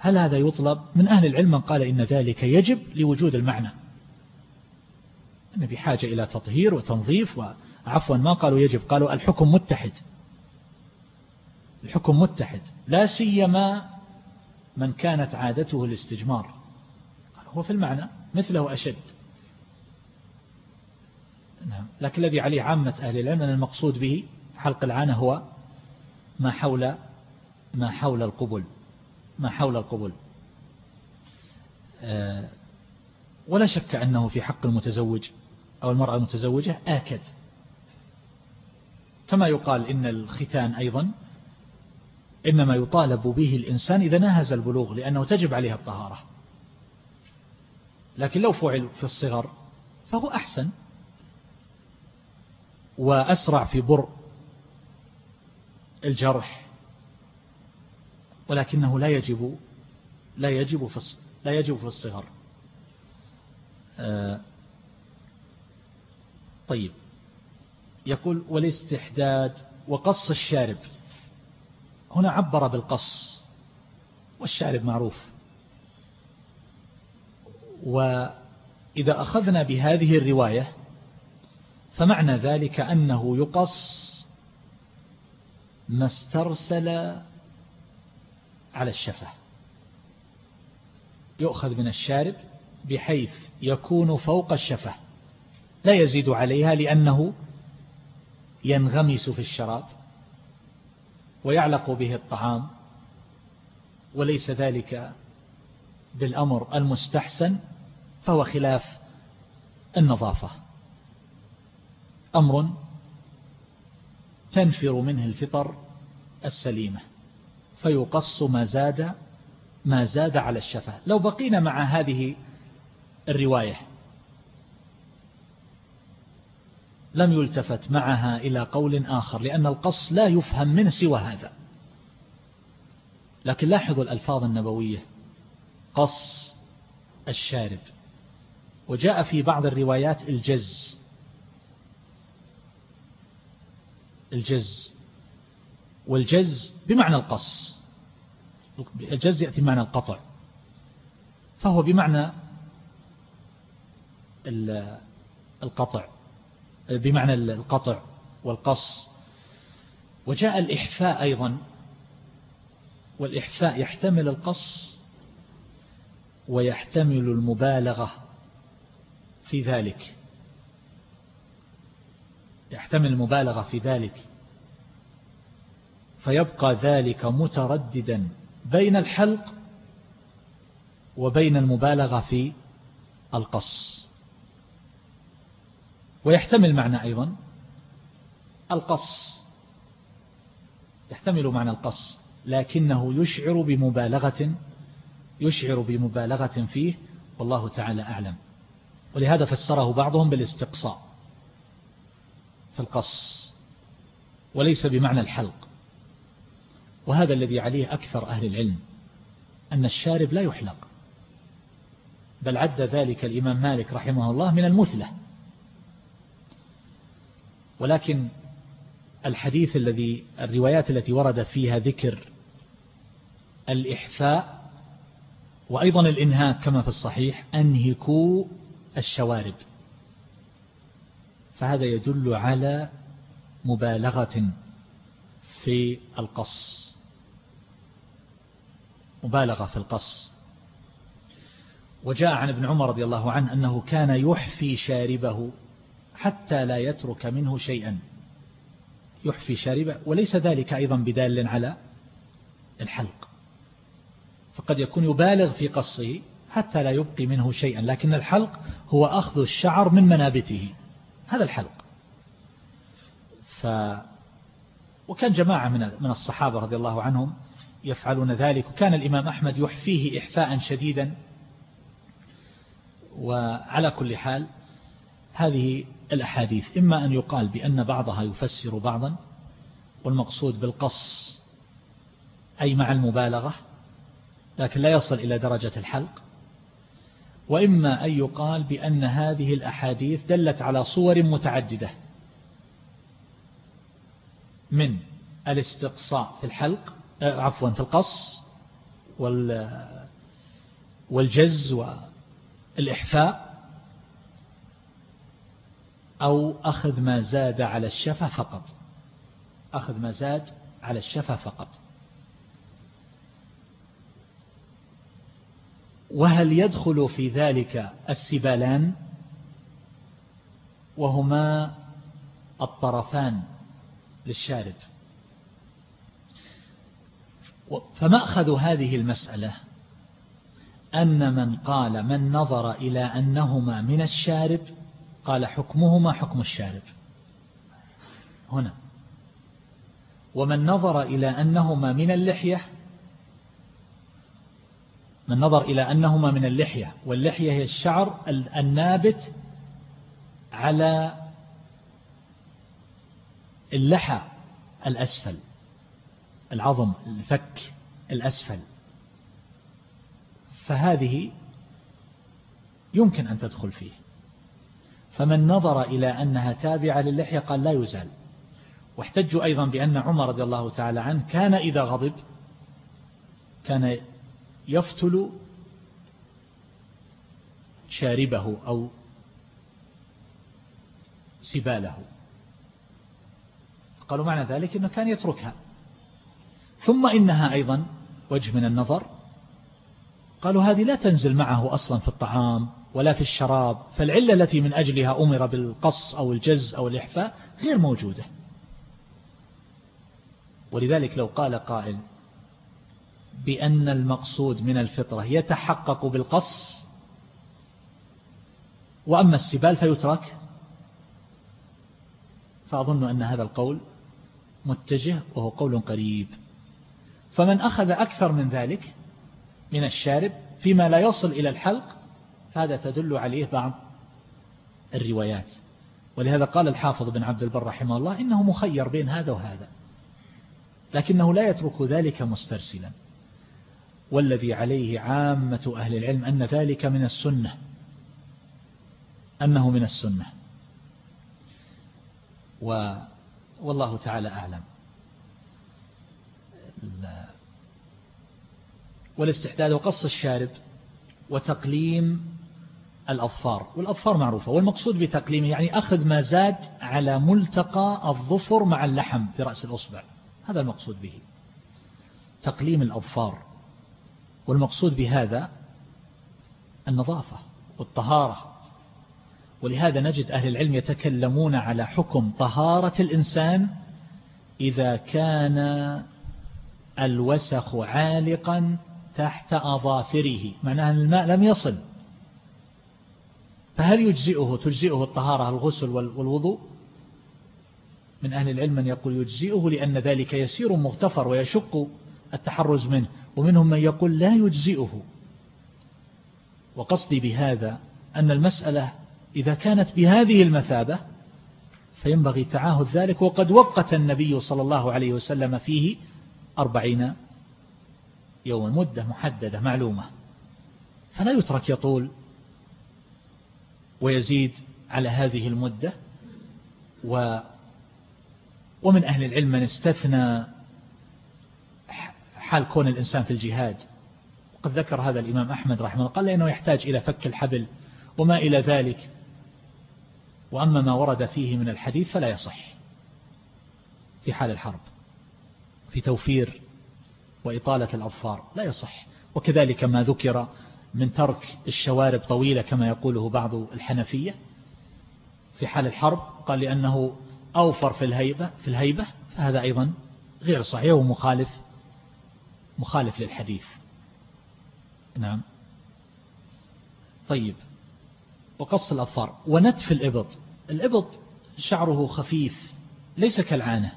هل هذا يطلب؟ من أهل العلم من قال إن ذلك يجب لوجود المعنى. أن بحاجة إلى تطهير وتنظيف وعفوا ما قالوا يجب قالوا الحكم متحد. الحكم متحد لا سيما من كانت عادته الاستجمار. هو في المعنى مثله أشد. نعم لكن الذي عليه عامة أهل العلم أن المقصود به حلق العانة هو ما حول ما حول القبل. ما حول القبل آه، ولا شك أنه في حق المتزوج أو المرأة المتزوجة آكد. كما يقال إن الختان أيضا إنما يطالب به الإنسان إذا ناهز البلوغ لأنه تجب عليها الطهارة. لكن لو فعل في الصغر فهو أحسن. وأسرع في برء الجرح ولكنه لا يجب لا يجب في لا يجب في الصغر. آه، طيب. يقول والاستحداد وقص الشارب. هنا عبر بالقص والشارب معروف. وإذا أخذنا بهذه الرواية فمعنى ذلك أنه يقص ما استرسل على الشفة. يؤخذ من الشارب بحيث يكون فوق الشفة. لا يزيد عليها لأنه ينغمس في الشراب ويعلق به الطعام وليس ذلك بالأمر المستحسن فهو خلاف النظافة. أمر تنفر منه الفطر السليمة. فيقص ما زاد ما زاد على الشفة لو بقينا مع هذه الرواية لم يلتفت معها إلى قول آخر لأن القص لا يفهم منه سوى هذا. لكن لاحظوا الألفاظ النبوية قص الشارب. وجاء في بعض الروايات الجز. الجز. والجز بمعنى القص. الجز يأتي بمعنى القطع. فهو بمعنى القطع بمعنى القطع والقص. وجاء الإحفاء أيضا. والإحفاء يحتمل القص ويحتمل المبالغة في ذلك. يحتمل المبالغة في ذلك. فيبقى ذلك مترددا بين الحلق وبين المبالغة في القص. ويحتمل معنى أيضا القص. يحتمل معنى القص لكنه يشعر بمبالغة يشعر بمبالغة فيه والله تعالى أعلم. ولهذا فسره بعضهم بالاستقصاء في القص وليس بمعنى الحلق. وهذا الذي عليه أكثر أهل العلم أن الشارب لا يحلق. بل عد ذلك الإمام مالك رحمه الله من المثلة. ولكن الحديث الذي الروايات التي ورد فيها ذكر الإحفاء وأيضا الإنهاك كما في الصحيح أنهكوا الشوارب. فهذا يدل على مبالغة في القص. مبالغة في القص. وجاء عن ابن عمر رضي الله عنه أنه كان يحفي شاربه حتى لا يترك منه شيئا. يحفي شاربه وليس ذلك أيضا بدال على الحلق. فقد يكون يبالغ في قصه حتى لا يبقي منه شيئا لكن الحلق هو أخذ الشعر من منابته. هذا الحلق. ف وكان جماعة من الصحابة رضي الله عنهم يفعلون ذلك. وكان الإمام أحمد يحفيه إحفاء شديدا. وعلى كل حال هذه الأحاديث إما أن يقال بأن بعضها يفسر بعضا والمقصود بالقص أي مع المبالغة لكن لا يصل إلى درجة الحلق. وإما أن يقال بأن هذه الأحاديث دلت على صور متعددة من الاستقصاء في الحلق عفوا في القص والجز والإحفاء أو أخذ ما زاد على الشفة فقط. أخذ ما زاد على الشفة فقط. وهل يدخل في ذلك السبالان؟ وهما الطرفان للشارب. فمأخذ هذه المسألة أن من قال من نظر إلى أنهما من الشارب قال حكمهما حكم الشارب. هنا. ومن نظر إلى أنهما من اللحية من نظر إلى أنهما من اللحية واللحية هي الشعر النابت على اللحى الأسفل. العظم الفك الأسفل. فهذه يمكن أن تدخل فيه. فمن نظر إلى أنها تابعة للحية قال لا يزال. واحتجوا أيضا بأن عمر رضي الله تعالى عنه كان إذا غضب كان يفتل شاربه أو سباله. قالوا معنى ذلك أنه كان يتركها. ثم إنها أيضا وجه من النظر. قالوا هذه لا تنزل معه أصلا في الطعام ولا في الشراب فالعلة التي من أجلها أمر بالقص أو الجز أو الإحفاء غير موجودة. ولذلك لو قال قائل بأن المقصود من الفطرة يتحقق بالقص وأما السبال فيترك. فأظن أن هذا القول متجه وهو قول قريب. فمن أخذ أكثر من ذلك من الشارب فيما لا يصل إلى الحلق فهذا تدل عليه بعض الروايات. ولهذا قال الحافظ بن عبد البر رحمه الله إنه مخير بين هذا وهذا لكنه لا يترك ذلك مسترسلا. والذي عليه عامة أهل العلم أن ذلك من السنة أنه من السنة. و والله تعالى أعلم. والاستحداد وقص الشارب وتقليم الأظفار والأظفار معروفة والمقصود بتقليمه يعني أخذ ما زاد على ملتقى الظفر مع اللحم في رأس الأصبع هذا المقصود به. تقليم الأظفار والمقصود بهذا النظافة والطهارة. ولهذا نجد أهل العلم يتكلمون على حكم طهارة الإنسان إذا كان الوسخ عالقا تحت أظافره. معناها الماء لم يصل. فهل يجزئه؟ تجزئه الطهارة الغسل والوضوء؟ من أهل العلم من يقول يجزئه لأن ذلك يسير مغتفر ويشق التحرز منه. ومنهم من يقول لا يجزئه. وقصدي بهذا أن المسألة إذا كانت بهذه المثابة فينبغي تعاهد ذلك وقد وقت النبي صلى الله عليه وسلم فيه أربعين يوما مدة محددة معلومة. فلا يترك يطول ويزيد على هذه المدة. و ومن أهل العلم من استثنى حال كون الإنسان في الجهاد. وقد ذكر هذا الإمام أحمد رحمه الله قال لأنه يحتاج إلى فك الحبل وما إلى ذلك. وأما ما ورد فيه من الحديث فلا يصح في حال الحرب. في توفير وإطالة الأظفار. لا يصح. وكذلك ما ذكر من ترك الشوارب طويلة كما يقوله بعض الحنفية في حال الحرب قال لأنه أوفر في الهيبة في الهيبة فهذا أيضا غير صحيح ومخالف مخالف للحديث. نعم. طيب. وقص الأظفار. ونتف الإبط. الإبط شعره خفيف ليس كالعانة.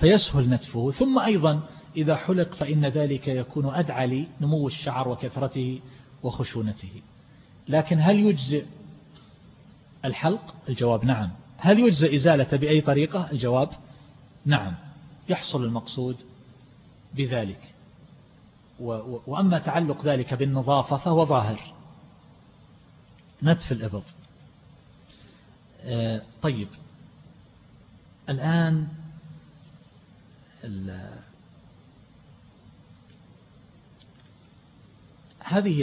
فيسهل نتفه ثم أيضا إذا حلق فإن ذلك يكون أدعى لنمو الشعر وكثرته وخشونته. لكن هل يجزئ الحلق؟ الجواب نعم. هل يجزئ إزالة بأي طريقة؟ الجواب نعم. يحصل المقصود بذلك. وأما تعلق ذلك بالنظافة فهو ظاهر. نتف الإبط. آه، طيب. الآن هذه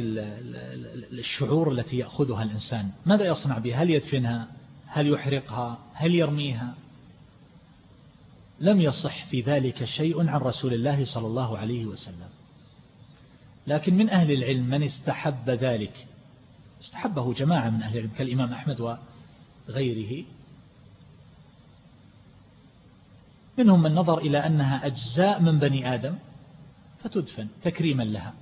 الشعور التي يأخذها الإنسان. ماذا يصنع بها؟ هل يدفنها؟ هل يحرقها؟ هل يرميها؟ لم يصح في ذلك شيء عن رسول الله صلى الله عليه وسلم. لكن من أهل العلم من استحب ذلك استحبه جماعة من أهل العلم كالإمام أحمد وغيره منهم من نظر إلى أنها أجزاء من بني آدم فتدفن تكريما لها.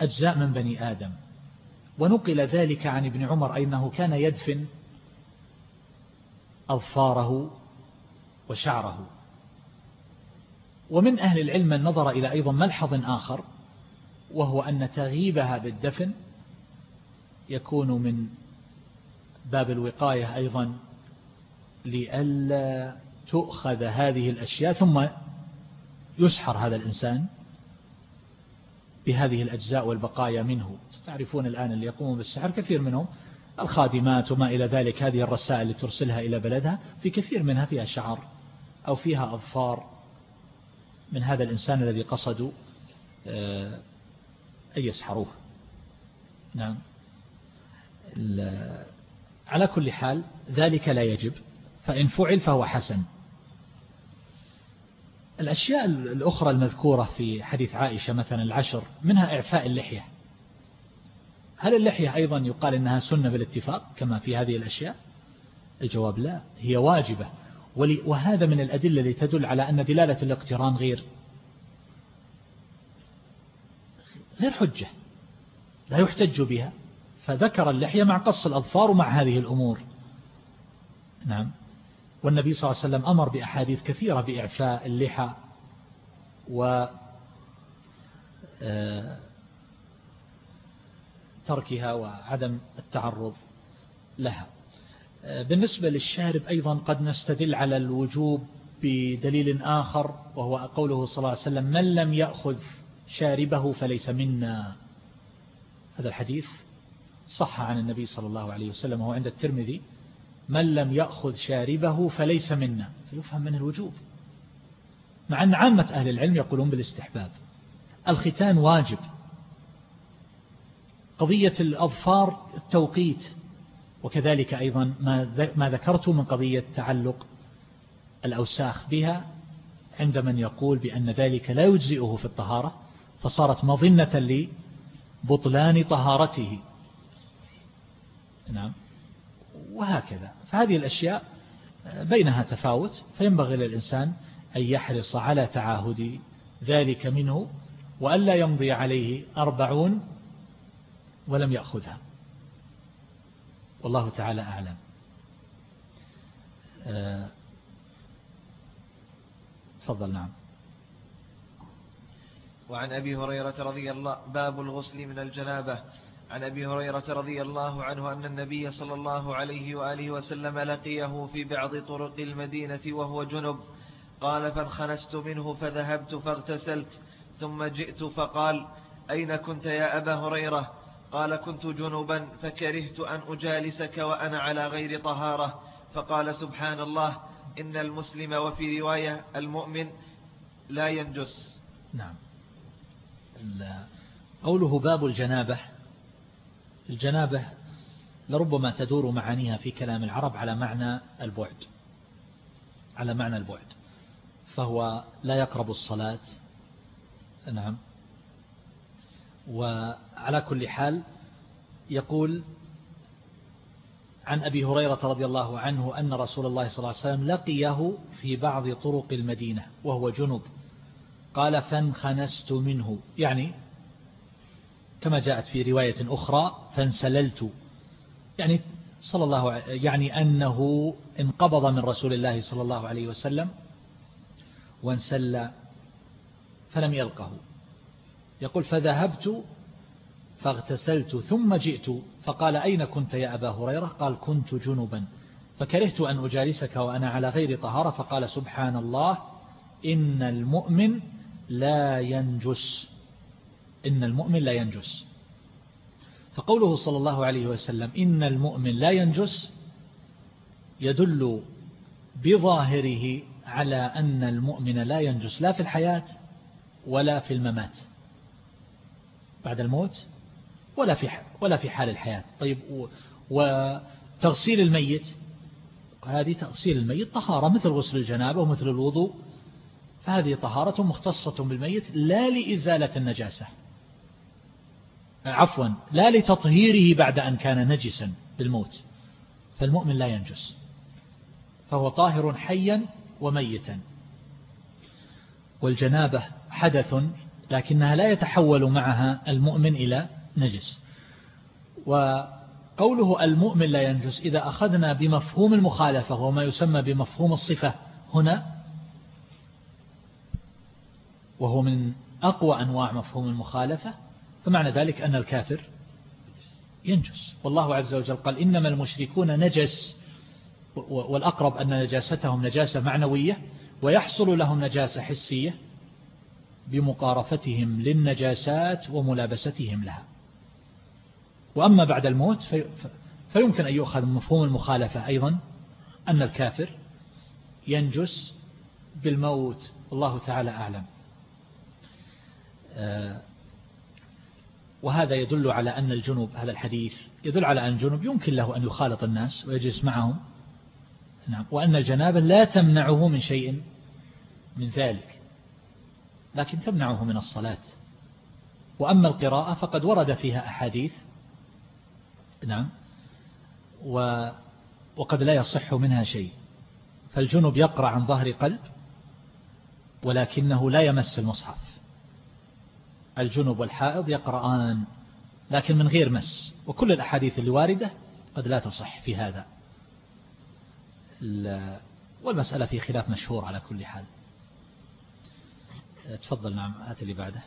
أجزاء من بني آدم. ونقل ذلك عن ابن عمر أنه كان يدفن أظفاره وشعره. ومن أهل العلم من نظر إلى أيضا ملحظ آخر وهو أن تغيبها بالدفن يكون من باب الوقاية أيضا لئلا تؤخذ هذه الأشياء ثم يسحر هذا الإنسان بهذه الأجزاء والبقايا منه. تعرفون الآن اللي يقومون بالسحر كثير منهم الخادمات وما إلى ذلك هذه الرسائل اللي ترسلها إلى بلدها في كثير منها فيها شعر أو فيها أظفار من هذا الإنسان الذي قصدوا آه، أن يسحروه. نعم. على كل حال ذلك لا يجب. فإن فعل فهو حسن. الأشياء الأخرى المذكورة في حديث عائشة مثلا العشر منها إعفاء اللحية. هل اللحية أيضا يقال إنها سنة بالاتفاق كما في هذه الأشياء؟ الجواب لا هي واجبة. وهذا من الأدلة التي تدل على أن دلالة الاقتران غير. غير حجة. لا يحتج بها. فذكر اللحية مع قص الأظفار ومع هذه الأمور. نعم. والنبي صلى الله عليه وسلم أمر بأحاديث كثيرة بإعفاء اللحى و آه، تركها وعدم التعرض لها. آه، بالنسبة للشارب أيضا قد نستدل على الوجوب بدليل آخر وهو قوله صلى الله عليه وسلم من لم يأخذ شاربه فليس منا. هذا الحديث صح عن النبي صلى الله عليه وسلم وهو عند الترمذي. من لم يأخذ شاربه فليس منا. فيفهم منه الوجوب. مع أن عامة أهل العلم يقولون بالاستحباب. الختان واجب. قضية الأظفار التوقيت. وكذلك أيضا ما ذكرت من قضية تعلق الأوساخ بها. عند من يقول بأن ذلك لا يجزئه في الطهارة. فصارت مظنة لبطلان طهارته. نعم. وهكذا. فهذه الأشياء بينها تفاوت. فينبغي للإنسان أن يحرص على تعاهد ذلك منه وألا يمضي عليه أربعون ولم يأخذها. والله تعالى أعلم. آه، تفضل نعم. وعن أبي هريرة رضي الله باب الغسل من الجنابة. عن أبي هريرة رضي الله عنه أن النبي صلى الله عليه وآله وسلم لقيه في بعض طرق المدينة وهو جنب. قال فانخنست منه فذهبت فاغتسلت ثم جئت فقال أين كنت يا أبا هريرة؟ قال كنت جنبا فكرهت أن أجالسك وأنا على غير طهارة. فقال سبحان الله إن المسلم وفي رواية المؤمن لا ينجس. نعم. قوله باب الجنابة الجنابة لربما تدور معانيها في كلام العرب على معنى البعد على معنى البعد فهو لا يقرب الصلاة. نعم. وعلى كل حال يقول عن أبي هريرة رضي الله عنه أن رسول الله صلى الله عليه وسلم لقيه في بعض طرق المدينة وهو جنب قال فانخنست منه. يعني كما جاءت في رواية أخرى فانسللت. يعني صلى الله يعني أنه انقبض من رسول الله صلى الله عليه وسلم وانسل فلم يلقه. يقول فذهبت فاغتسلت ثم جئت فقال أين كنت يا أبا هريرة؟ قال كنت جنبا. فكرهت أن أجالسك وأنا على غير طهارة. فقال سبحان الله إن المؤمن لا ينجس. إن المؤمن لا ينجس. فقوله صلى الله عليه وسلم إن المؤمن لا ينجس يدل بظاهره على أن المؤمن لا ينجس لا في الحياة ولا في الممات. بعد الموت ولا في ولا في حال الحياة. طيب وتغسيل الميت هذه تغسيل الميت طهارة مثل غسل الجنابة ومثل الوضوء فهذه طهارة مختصة بالميت لا لإزالة النجاسة. عفوا لا لتطهيره بعد أن كان نجسا بالموت. فالمؤمن لا ينجس. فهو طاهر حيا وميتا. والجنابة حدث لكنها لا يتحول معها المؤمن إلى نجس. وقوله المؤمن لا ينجس إذا أخذنا بمفهوم المخالفة وما يسمى بمفهوم الصفة هنا وهو من أقوى أنواع مفهوم المخالفة فمعنى ذلك أن الكافر ينجس. والله عز وجل قال إنما المشركون نجس والأقرب أن نجاستهم نجاسة معنوية ويحصل لهم نجاسة حسية بمقارفتهم للنجاسات وملابستهم لها. وأما بعد الموت في فيمكن أن يؤخذ مفهوم المخالفة أيضا أن الكافر ينجس بالموت. والله تعالى أعلم. آه، وهذا يدل على أن الجنوب هذا الحديث يدل على أن الجنوب يمكن له أن يخالط الناس ويجلس معهم. نعم. وأن الجنابة لا تمنعه من شيء من ذلك لكن تمنعه من الصلاة. وأما القراءة فقد ورد فيها أحاديث. نعم. و وقد لا يصح منها شيء. فالجنب يقرأ عن ظهر قلب ولكنه لا يمس المصحف. الجنب والحائض يقرآن لكن من غير مس. وكل الأحاديث اللي واردة قد لا تصح في هذا. والمسألة في خلاف مشهور على كل حال. تفضل نعم هات اللي بعده.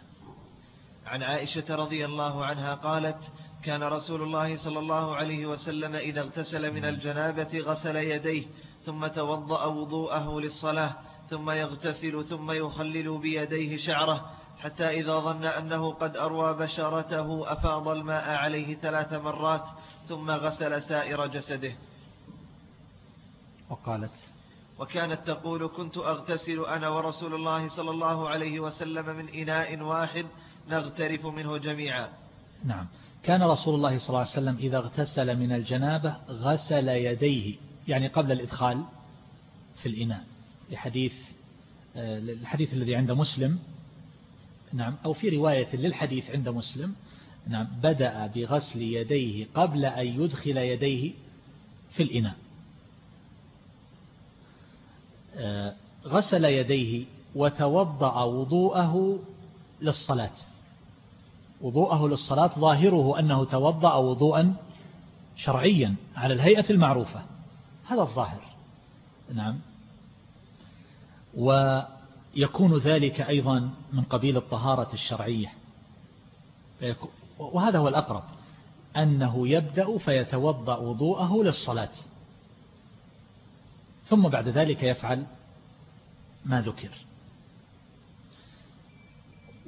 عن عائشة رضي الله عنها قالت كان رسول الله صلى الله عليه وسلم إذا اغتسل من الجنابة غسل يديه ثم توضأ وضوءه للصلاة ثم يغتسل ثم يخلل بيديه شعره حتى إذا ظن أنه قد أروى بشرته أفاض الماء عليه ثلاث مرات ثم غسل سائر جسده. وقالت وكانت تقول كنت أغتسل أنا ورسول الله صلى الله عليه وسلم من إناء واحد نغترف منه جميعا. نعم. كان رسول الله صلى الله عليه وسلم إذا اغتسل من الجنابة غسل يديه يعني قبل الإدخال في الإناء. لحديث آه، الحديث الذي عند مسلم نعم أو في رواية للحديث عند مسلم نعم بدأ بغسل يديه قبل أن يدخل يديه في الإناء. آه، غسل يديه وتوضأ وضوءه للصلاة. وضوءه للصلاة ظاهره أنه توضأ وضوءا شرعيا على الهيئة المعروفة. هذا الظاهر. نعم. ويكون ذلك أيضا من قبيل الطهارة الشرعية. وهذا هو الأقرب أنه يبدأ فيتوضأ وضوءه للصلاة ثم بعد ذلك يفعل ما ذكر.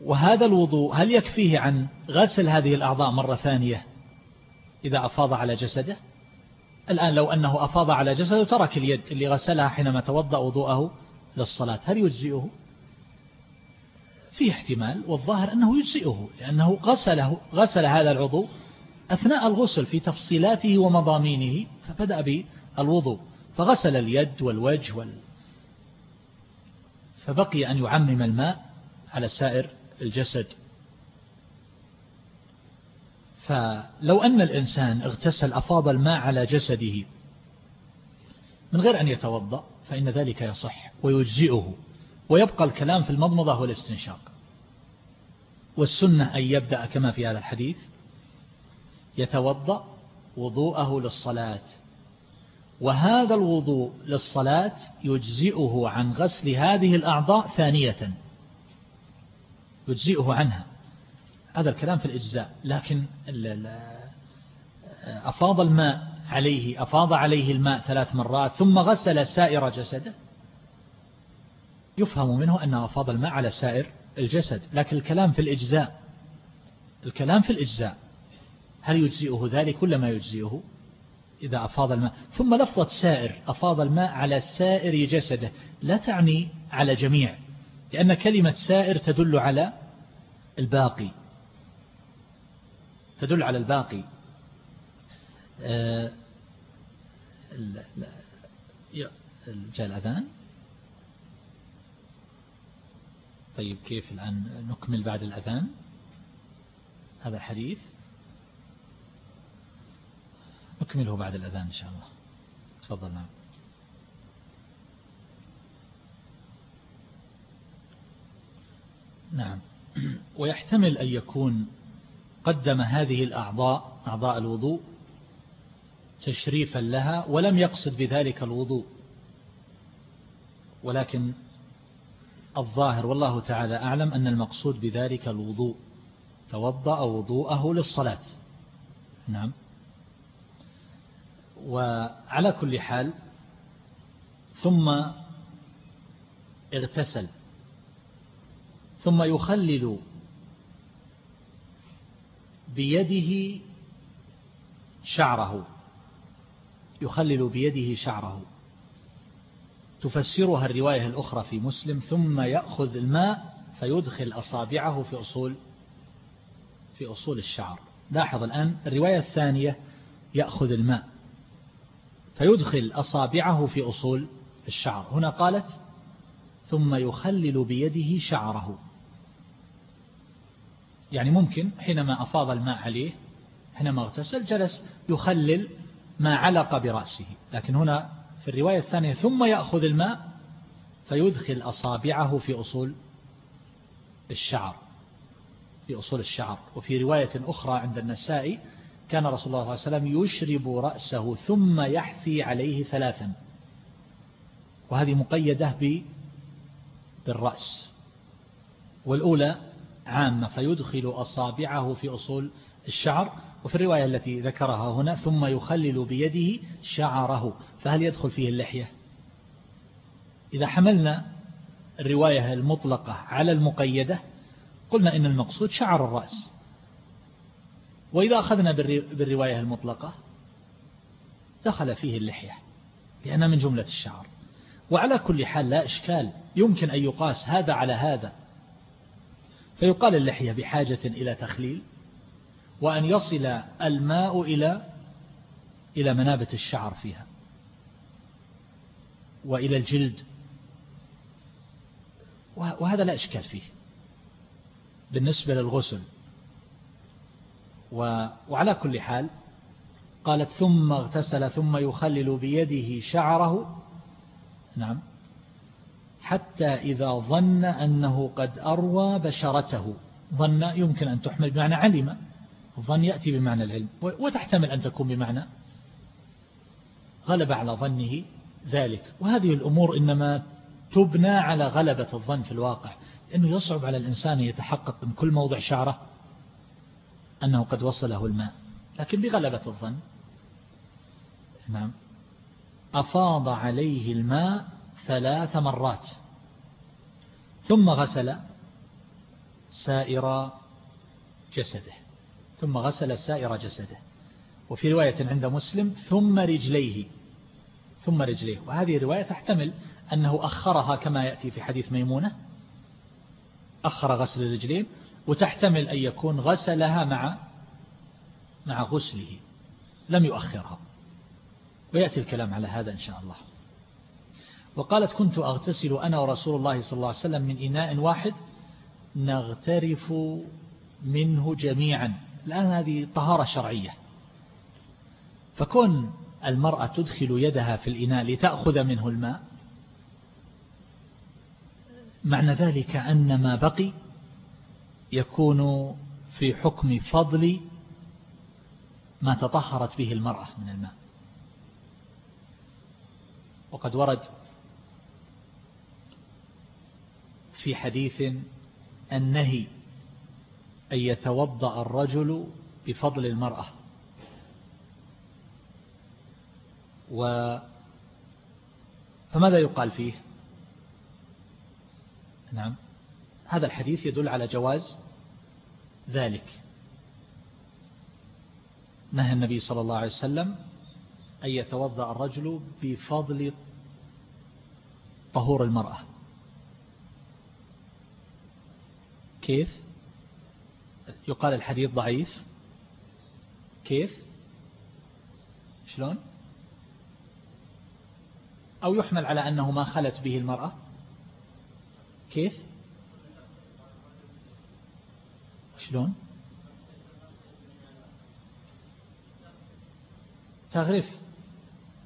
وهذا الوضوء هل يكفيه عن غسل هذه الأعضاء مرة ثانية إذا أفاض على جسده؟ الآن لو أنه أفاض على جسده ترك اليد اللي غسلها حينما توضأ وضوءه للصلاة هل يجزئه؟ في احتمال والظاهر أنه يجزئه لأنه غسله غسل هذا العضو أثناء الغسل في تفصيلاته ومضامينه فبدأ بالوضوء فغسل اليد والوجه وال فبقي أن يعمم الماء على سائر الجسد. فلو أن الإنسان اغتسل أفاض الماء على جسده من غير أن يتوضأ فإن ذلك يصح ويجزئه ويبقى الكلام في المضمضة والاستنشاق. والسنة أن يبدأ كما في هذا الحديث يتوضأ وضوءه للصلاة. وهذا الوضوء للصلاة يجزئه عن غسل هذه الأعضاء ثانية. يجزئه عنها. هذا الكلام في الإجزاء لكن أفاض الماء عليه أفاض عليه الماء ثلاث مرات ثم غسل سائر جسده. يفهم منه أنه أفاض الماء على سائر الجسد. لكن الكلام في الإجزاء الكلام في الإجزاء هل يجزئه ذلك ولا ما يجزئه؟ إذا أفاض الماء. ثم لفظة سائر أفاض الماء على سائر جسده لا تعني على جميع لأن كلمة سائر تدل على الباقي. تدل على الباقي. آه، جاء الأذان. طيب كيف الآن نكمل بعد الأذان؟ هذا الحديث نكمله بعد الأذان إن شاء الله. تفضل نعم. نعم. ويحتمل أن يكون قدم هذه الأعضاء أعضاء الوضوء تشريفا لها ولم يقصد بذلك الوضوء. ولكن الظاهر والله تعالى أعلم أن المقصود بذلك الوضوء. توضأ وضوءه للصلاة. نعم. وعلى كل حال ثم اغتسل ثم يخلل بيده شعره. يخلل بيده شعره. تفسرها الرواية الأخرى في مسلم ثم يأخذ الماء فيدخل أصابعه في أصول في أصول الشعر. لاحظ الآن الرواية الثانية يأخذ الماء فيدخل أصابعه في أصول الشعر. هنا قالت ثم يخلل بيده شعره. يعني ممكن حينما أفاض الماء عليه حينما اغتسل جلس يخلل ما علق برأسه. لكن هنا في الرواية الثانية ثم يأخذ الماء فيدخل أصابعه في أصول الشعر. في أصول الشعر. وفي رواية أخرى عند النسائي كان رسول الله صلى الله عليه وسلم يشرب رأسه ثم يحثي عليه ثلاثا. وهذه مقيدة بالرأس. والأولى عامة فيدخل أصابعه في أصول الشعر. وفي الرواية التي ذكرها هنا ثم يخلل بيده شعره. فهل يدخل فيه اللحية؟ إذا حملنا الرواية المطلقة على المقيدة قلنا إن المقصود شعر الرأس. وإذا أخذنا بالرواية المطلقة دخل فيه اللحية لأنها من جملة الشعر. وعلى كل حال لا إشكال يمكن أن يقاس هذا على هذا. فيقال اللحية بحاجة إلى تخليل. وأن يصل الماء إلى إلى منابت الشعر فيها وإلى الجلد. وهذا لا إشكال فيه بالنسبة للغسل. وعلى كل حال قالت ثم اغتسل ثم يخلل بيده شعره. نعم. حتى إذا ظن أنه قد أروى بشرته. ظن يمكن أن تحمل بمعنى علم. الظن يأتي بمعنى العلم. وتحتمل أن تكون بمعنى غلب على ظنه ذلك. وهذه الأمور إنما تبنى على غلبة الظن في الواقع. إنه يصعب على الإنسان يتحقق من كل موضع شعره أنه قد وصله الماء. لكن بغلبة الظن نعم أفاض عليه الماء ثلاث مرات. ثم غسل سائر جسده. ثم غسل سائر جسده. وفي رواية عند مسلم ثم رجليه. ثم رجليه. وهذه الرواية تحتمل أنه أخرها كما يأتي في حديث ميمونة. أخر غسل الرجلين. وتحتمل أن يكون غسلها مع مع غسله. لم يؤخرها. ويأتي الكلام على هذا إن شاء الله. وقالت كنت أغتسل أنا ورسول الله صلى الله عليه وسلم من إناء واحد. نغترف منه جميعا. الآن هذه طهارة شرعية. فكون المرأة تدخل يدها في الإناء لتأخذ منه الماء. معنى ذلك أن ما بقي يكون في حكم فضل ما تطهرت به المرأة من الماء. وقد ورد في حديث النهي أن يتوضأ الرجل بفضل المرأة. و فماذا يقال فيه؟ نعم. هذا الحديث يدل على جواز ذلك. نهى النبي صلى الله عليه وسلم أن يتوضأ الرجل بفضل طهور المرأة. كيف؟ يقال الحديث ضعيف. كيف؟ شلون؟ أو يحمل على أنه ما خلت به المرأة. كيف؟ شلون؟ تغرف.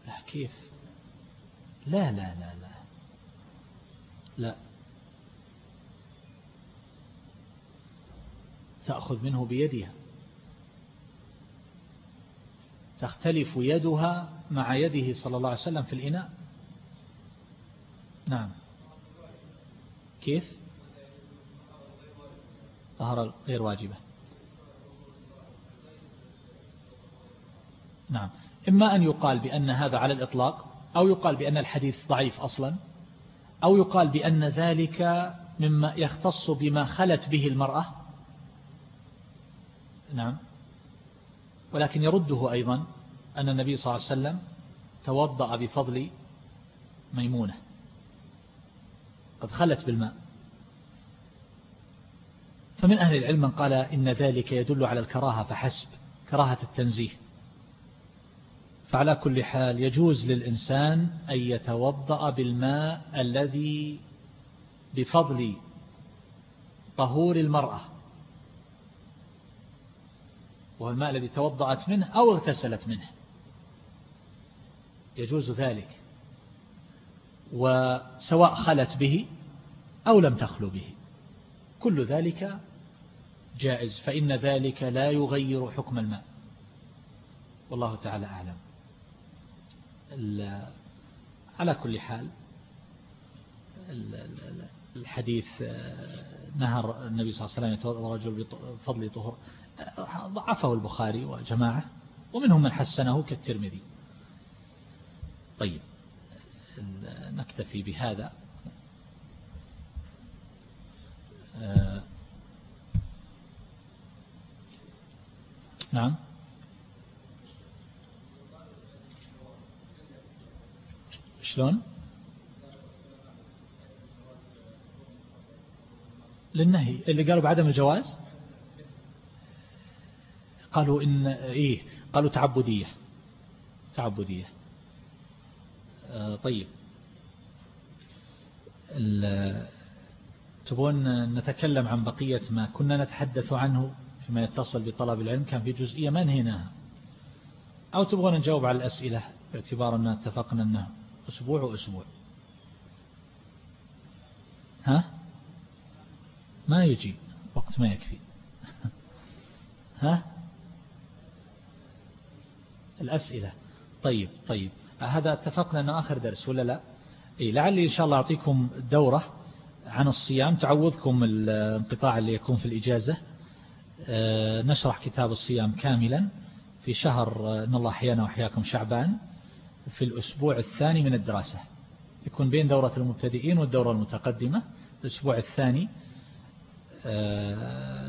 لا كيف؟ لا لا لا لا. لا. تأخذ منه بيدها. تختلف يدها مع يده صلى الله عليه وسلم في الإناء. نعم. كيف؟ طهارة غير واجبة. نعم. إما أن يقال بأن هذا على الإطلاق أو يقال بأن الحديث ضعيف أصلا أو يقال بأن ذلك مما يختص بما خلت به المرأة نعم. ولكن يرده أيضا أن النبي صلى الله عليه وسلم توضأ بفضل ميمونة. قد خلت بالماء. فمن أهل العلم من قال إن ذلك يدل على الكراهة فحسب كراهة التنزيه. فعلى كل حال يجوز للإنسان أن يتوضأ بالماء الذي بفضل طهور المرأة. وهو الماء الذي توضأت منه أو اغتسلت منه. يجوز ذلك. وسواء خلت به أو لم تخلو به. كل ذلك جائز فإن ذلك لا يغير حكم الماء. والله تعالى أعلم. على كل حال الحديث نهر النبي صلى الله عليه وسلم يتوضأ الرجل بفضل طهور ضعفه البخاري وجماعة ومنهم من حسنه كالترمذي. طيب نكتفي بهذا. نعم. شلون؟ للنهي اللي قالوا بعدم الجواز؟ قالوا إن إيه قالوا تعبدية تعبدية. آه طيب. تبون نتكلم عن بقية ما كنا نتحدث عنه فيما يتصل بطلب العلم كان في جزئية ما انهيناها أو تبغون نجاوب على الأسئلة باعتبار أننا اتفقنا أنه أسبوع وأسبوع ها؟ ما يجي وقت ما يكفي. ها؟ الأسئلة. طيب طيب. هذا اتفقنا أنه آخر درس ولا لا؟ إيه لعلي إن شاء الله أعطيكم دورة عن الصيام. تعوضكم الانقطاع اللي يكون في الإجازة. آه، نشرح كتاب الصيام كاملا في شهر إن الله أحيانا وأحياكم شعبان في الأسبوع الثاني من الدراسة. يكون بين دورة المبتدئين والدورة المتقدمة. الأسبوع الثاني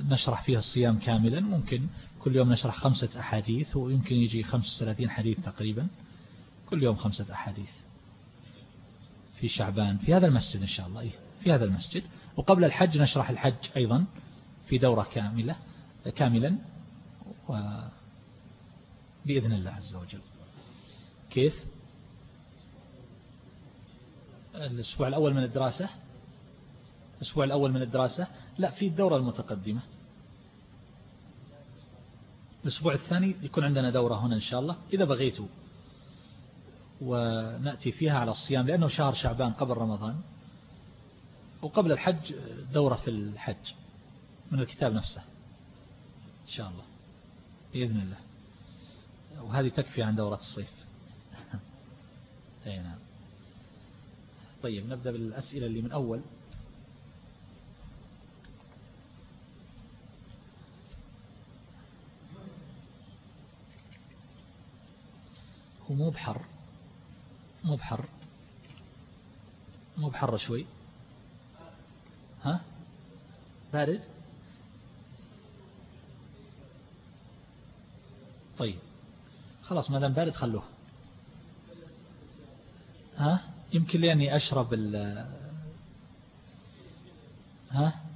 نشرح فيها الصيام كاملا. ممكن كل يوم نشرح خمسة أحاديث ويمكن يجي خمس ثلاثين حديث تقريبا. كل يوم خمسة أحاديث في شعبان في هذا المسجد إن شاء الله. إيه في هذا المسجد. وقبل الحج نشرح الحج أيضا في دورة كاملة كاملا بإذن الله عز وجل. كيف؟ الأسبوع الأول من الدراسة. الأسبوع الأول من الدراسة لا في الدورة المتقدمة. الأسبوع الثاني يكون عندنا دورة هنا إن شاء الله إذا بغيتوا ونأتي فيها على الصيام لأنه شهر شعبان قبل رمضان وقبل الحج دورة في الحج من الكتاب نفسه إن شاء الله بإذن الله. وهذه تكفي عن دورة الصيف. أي نعم. طيب نبدأ بالأسئلة اللي من أول. هو مو بحر مو بحر مو بحر شوي. ها؟ بارد. طيب. خلاص ما دام بارد خلوه. ها؟ يمكن لأني أشرب ال ها؟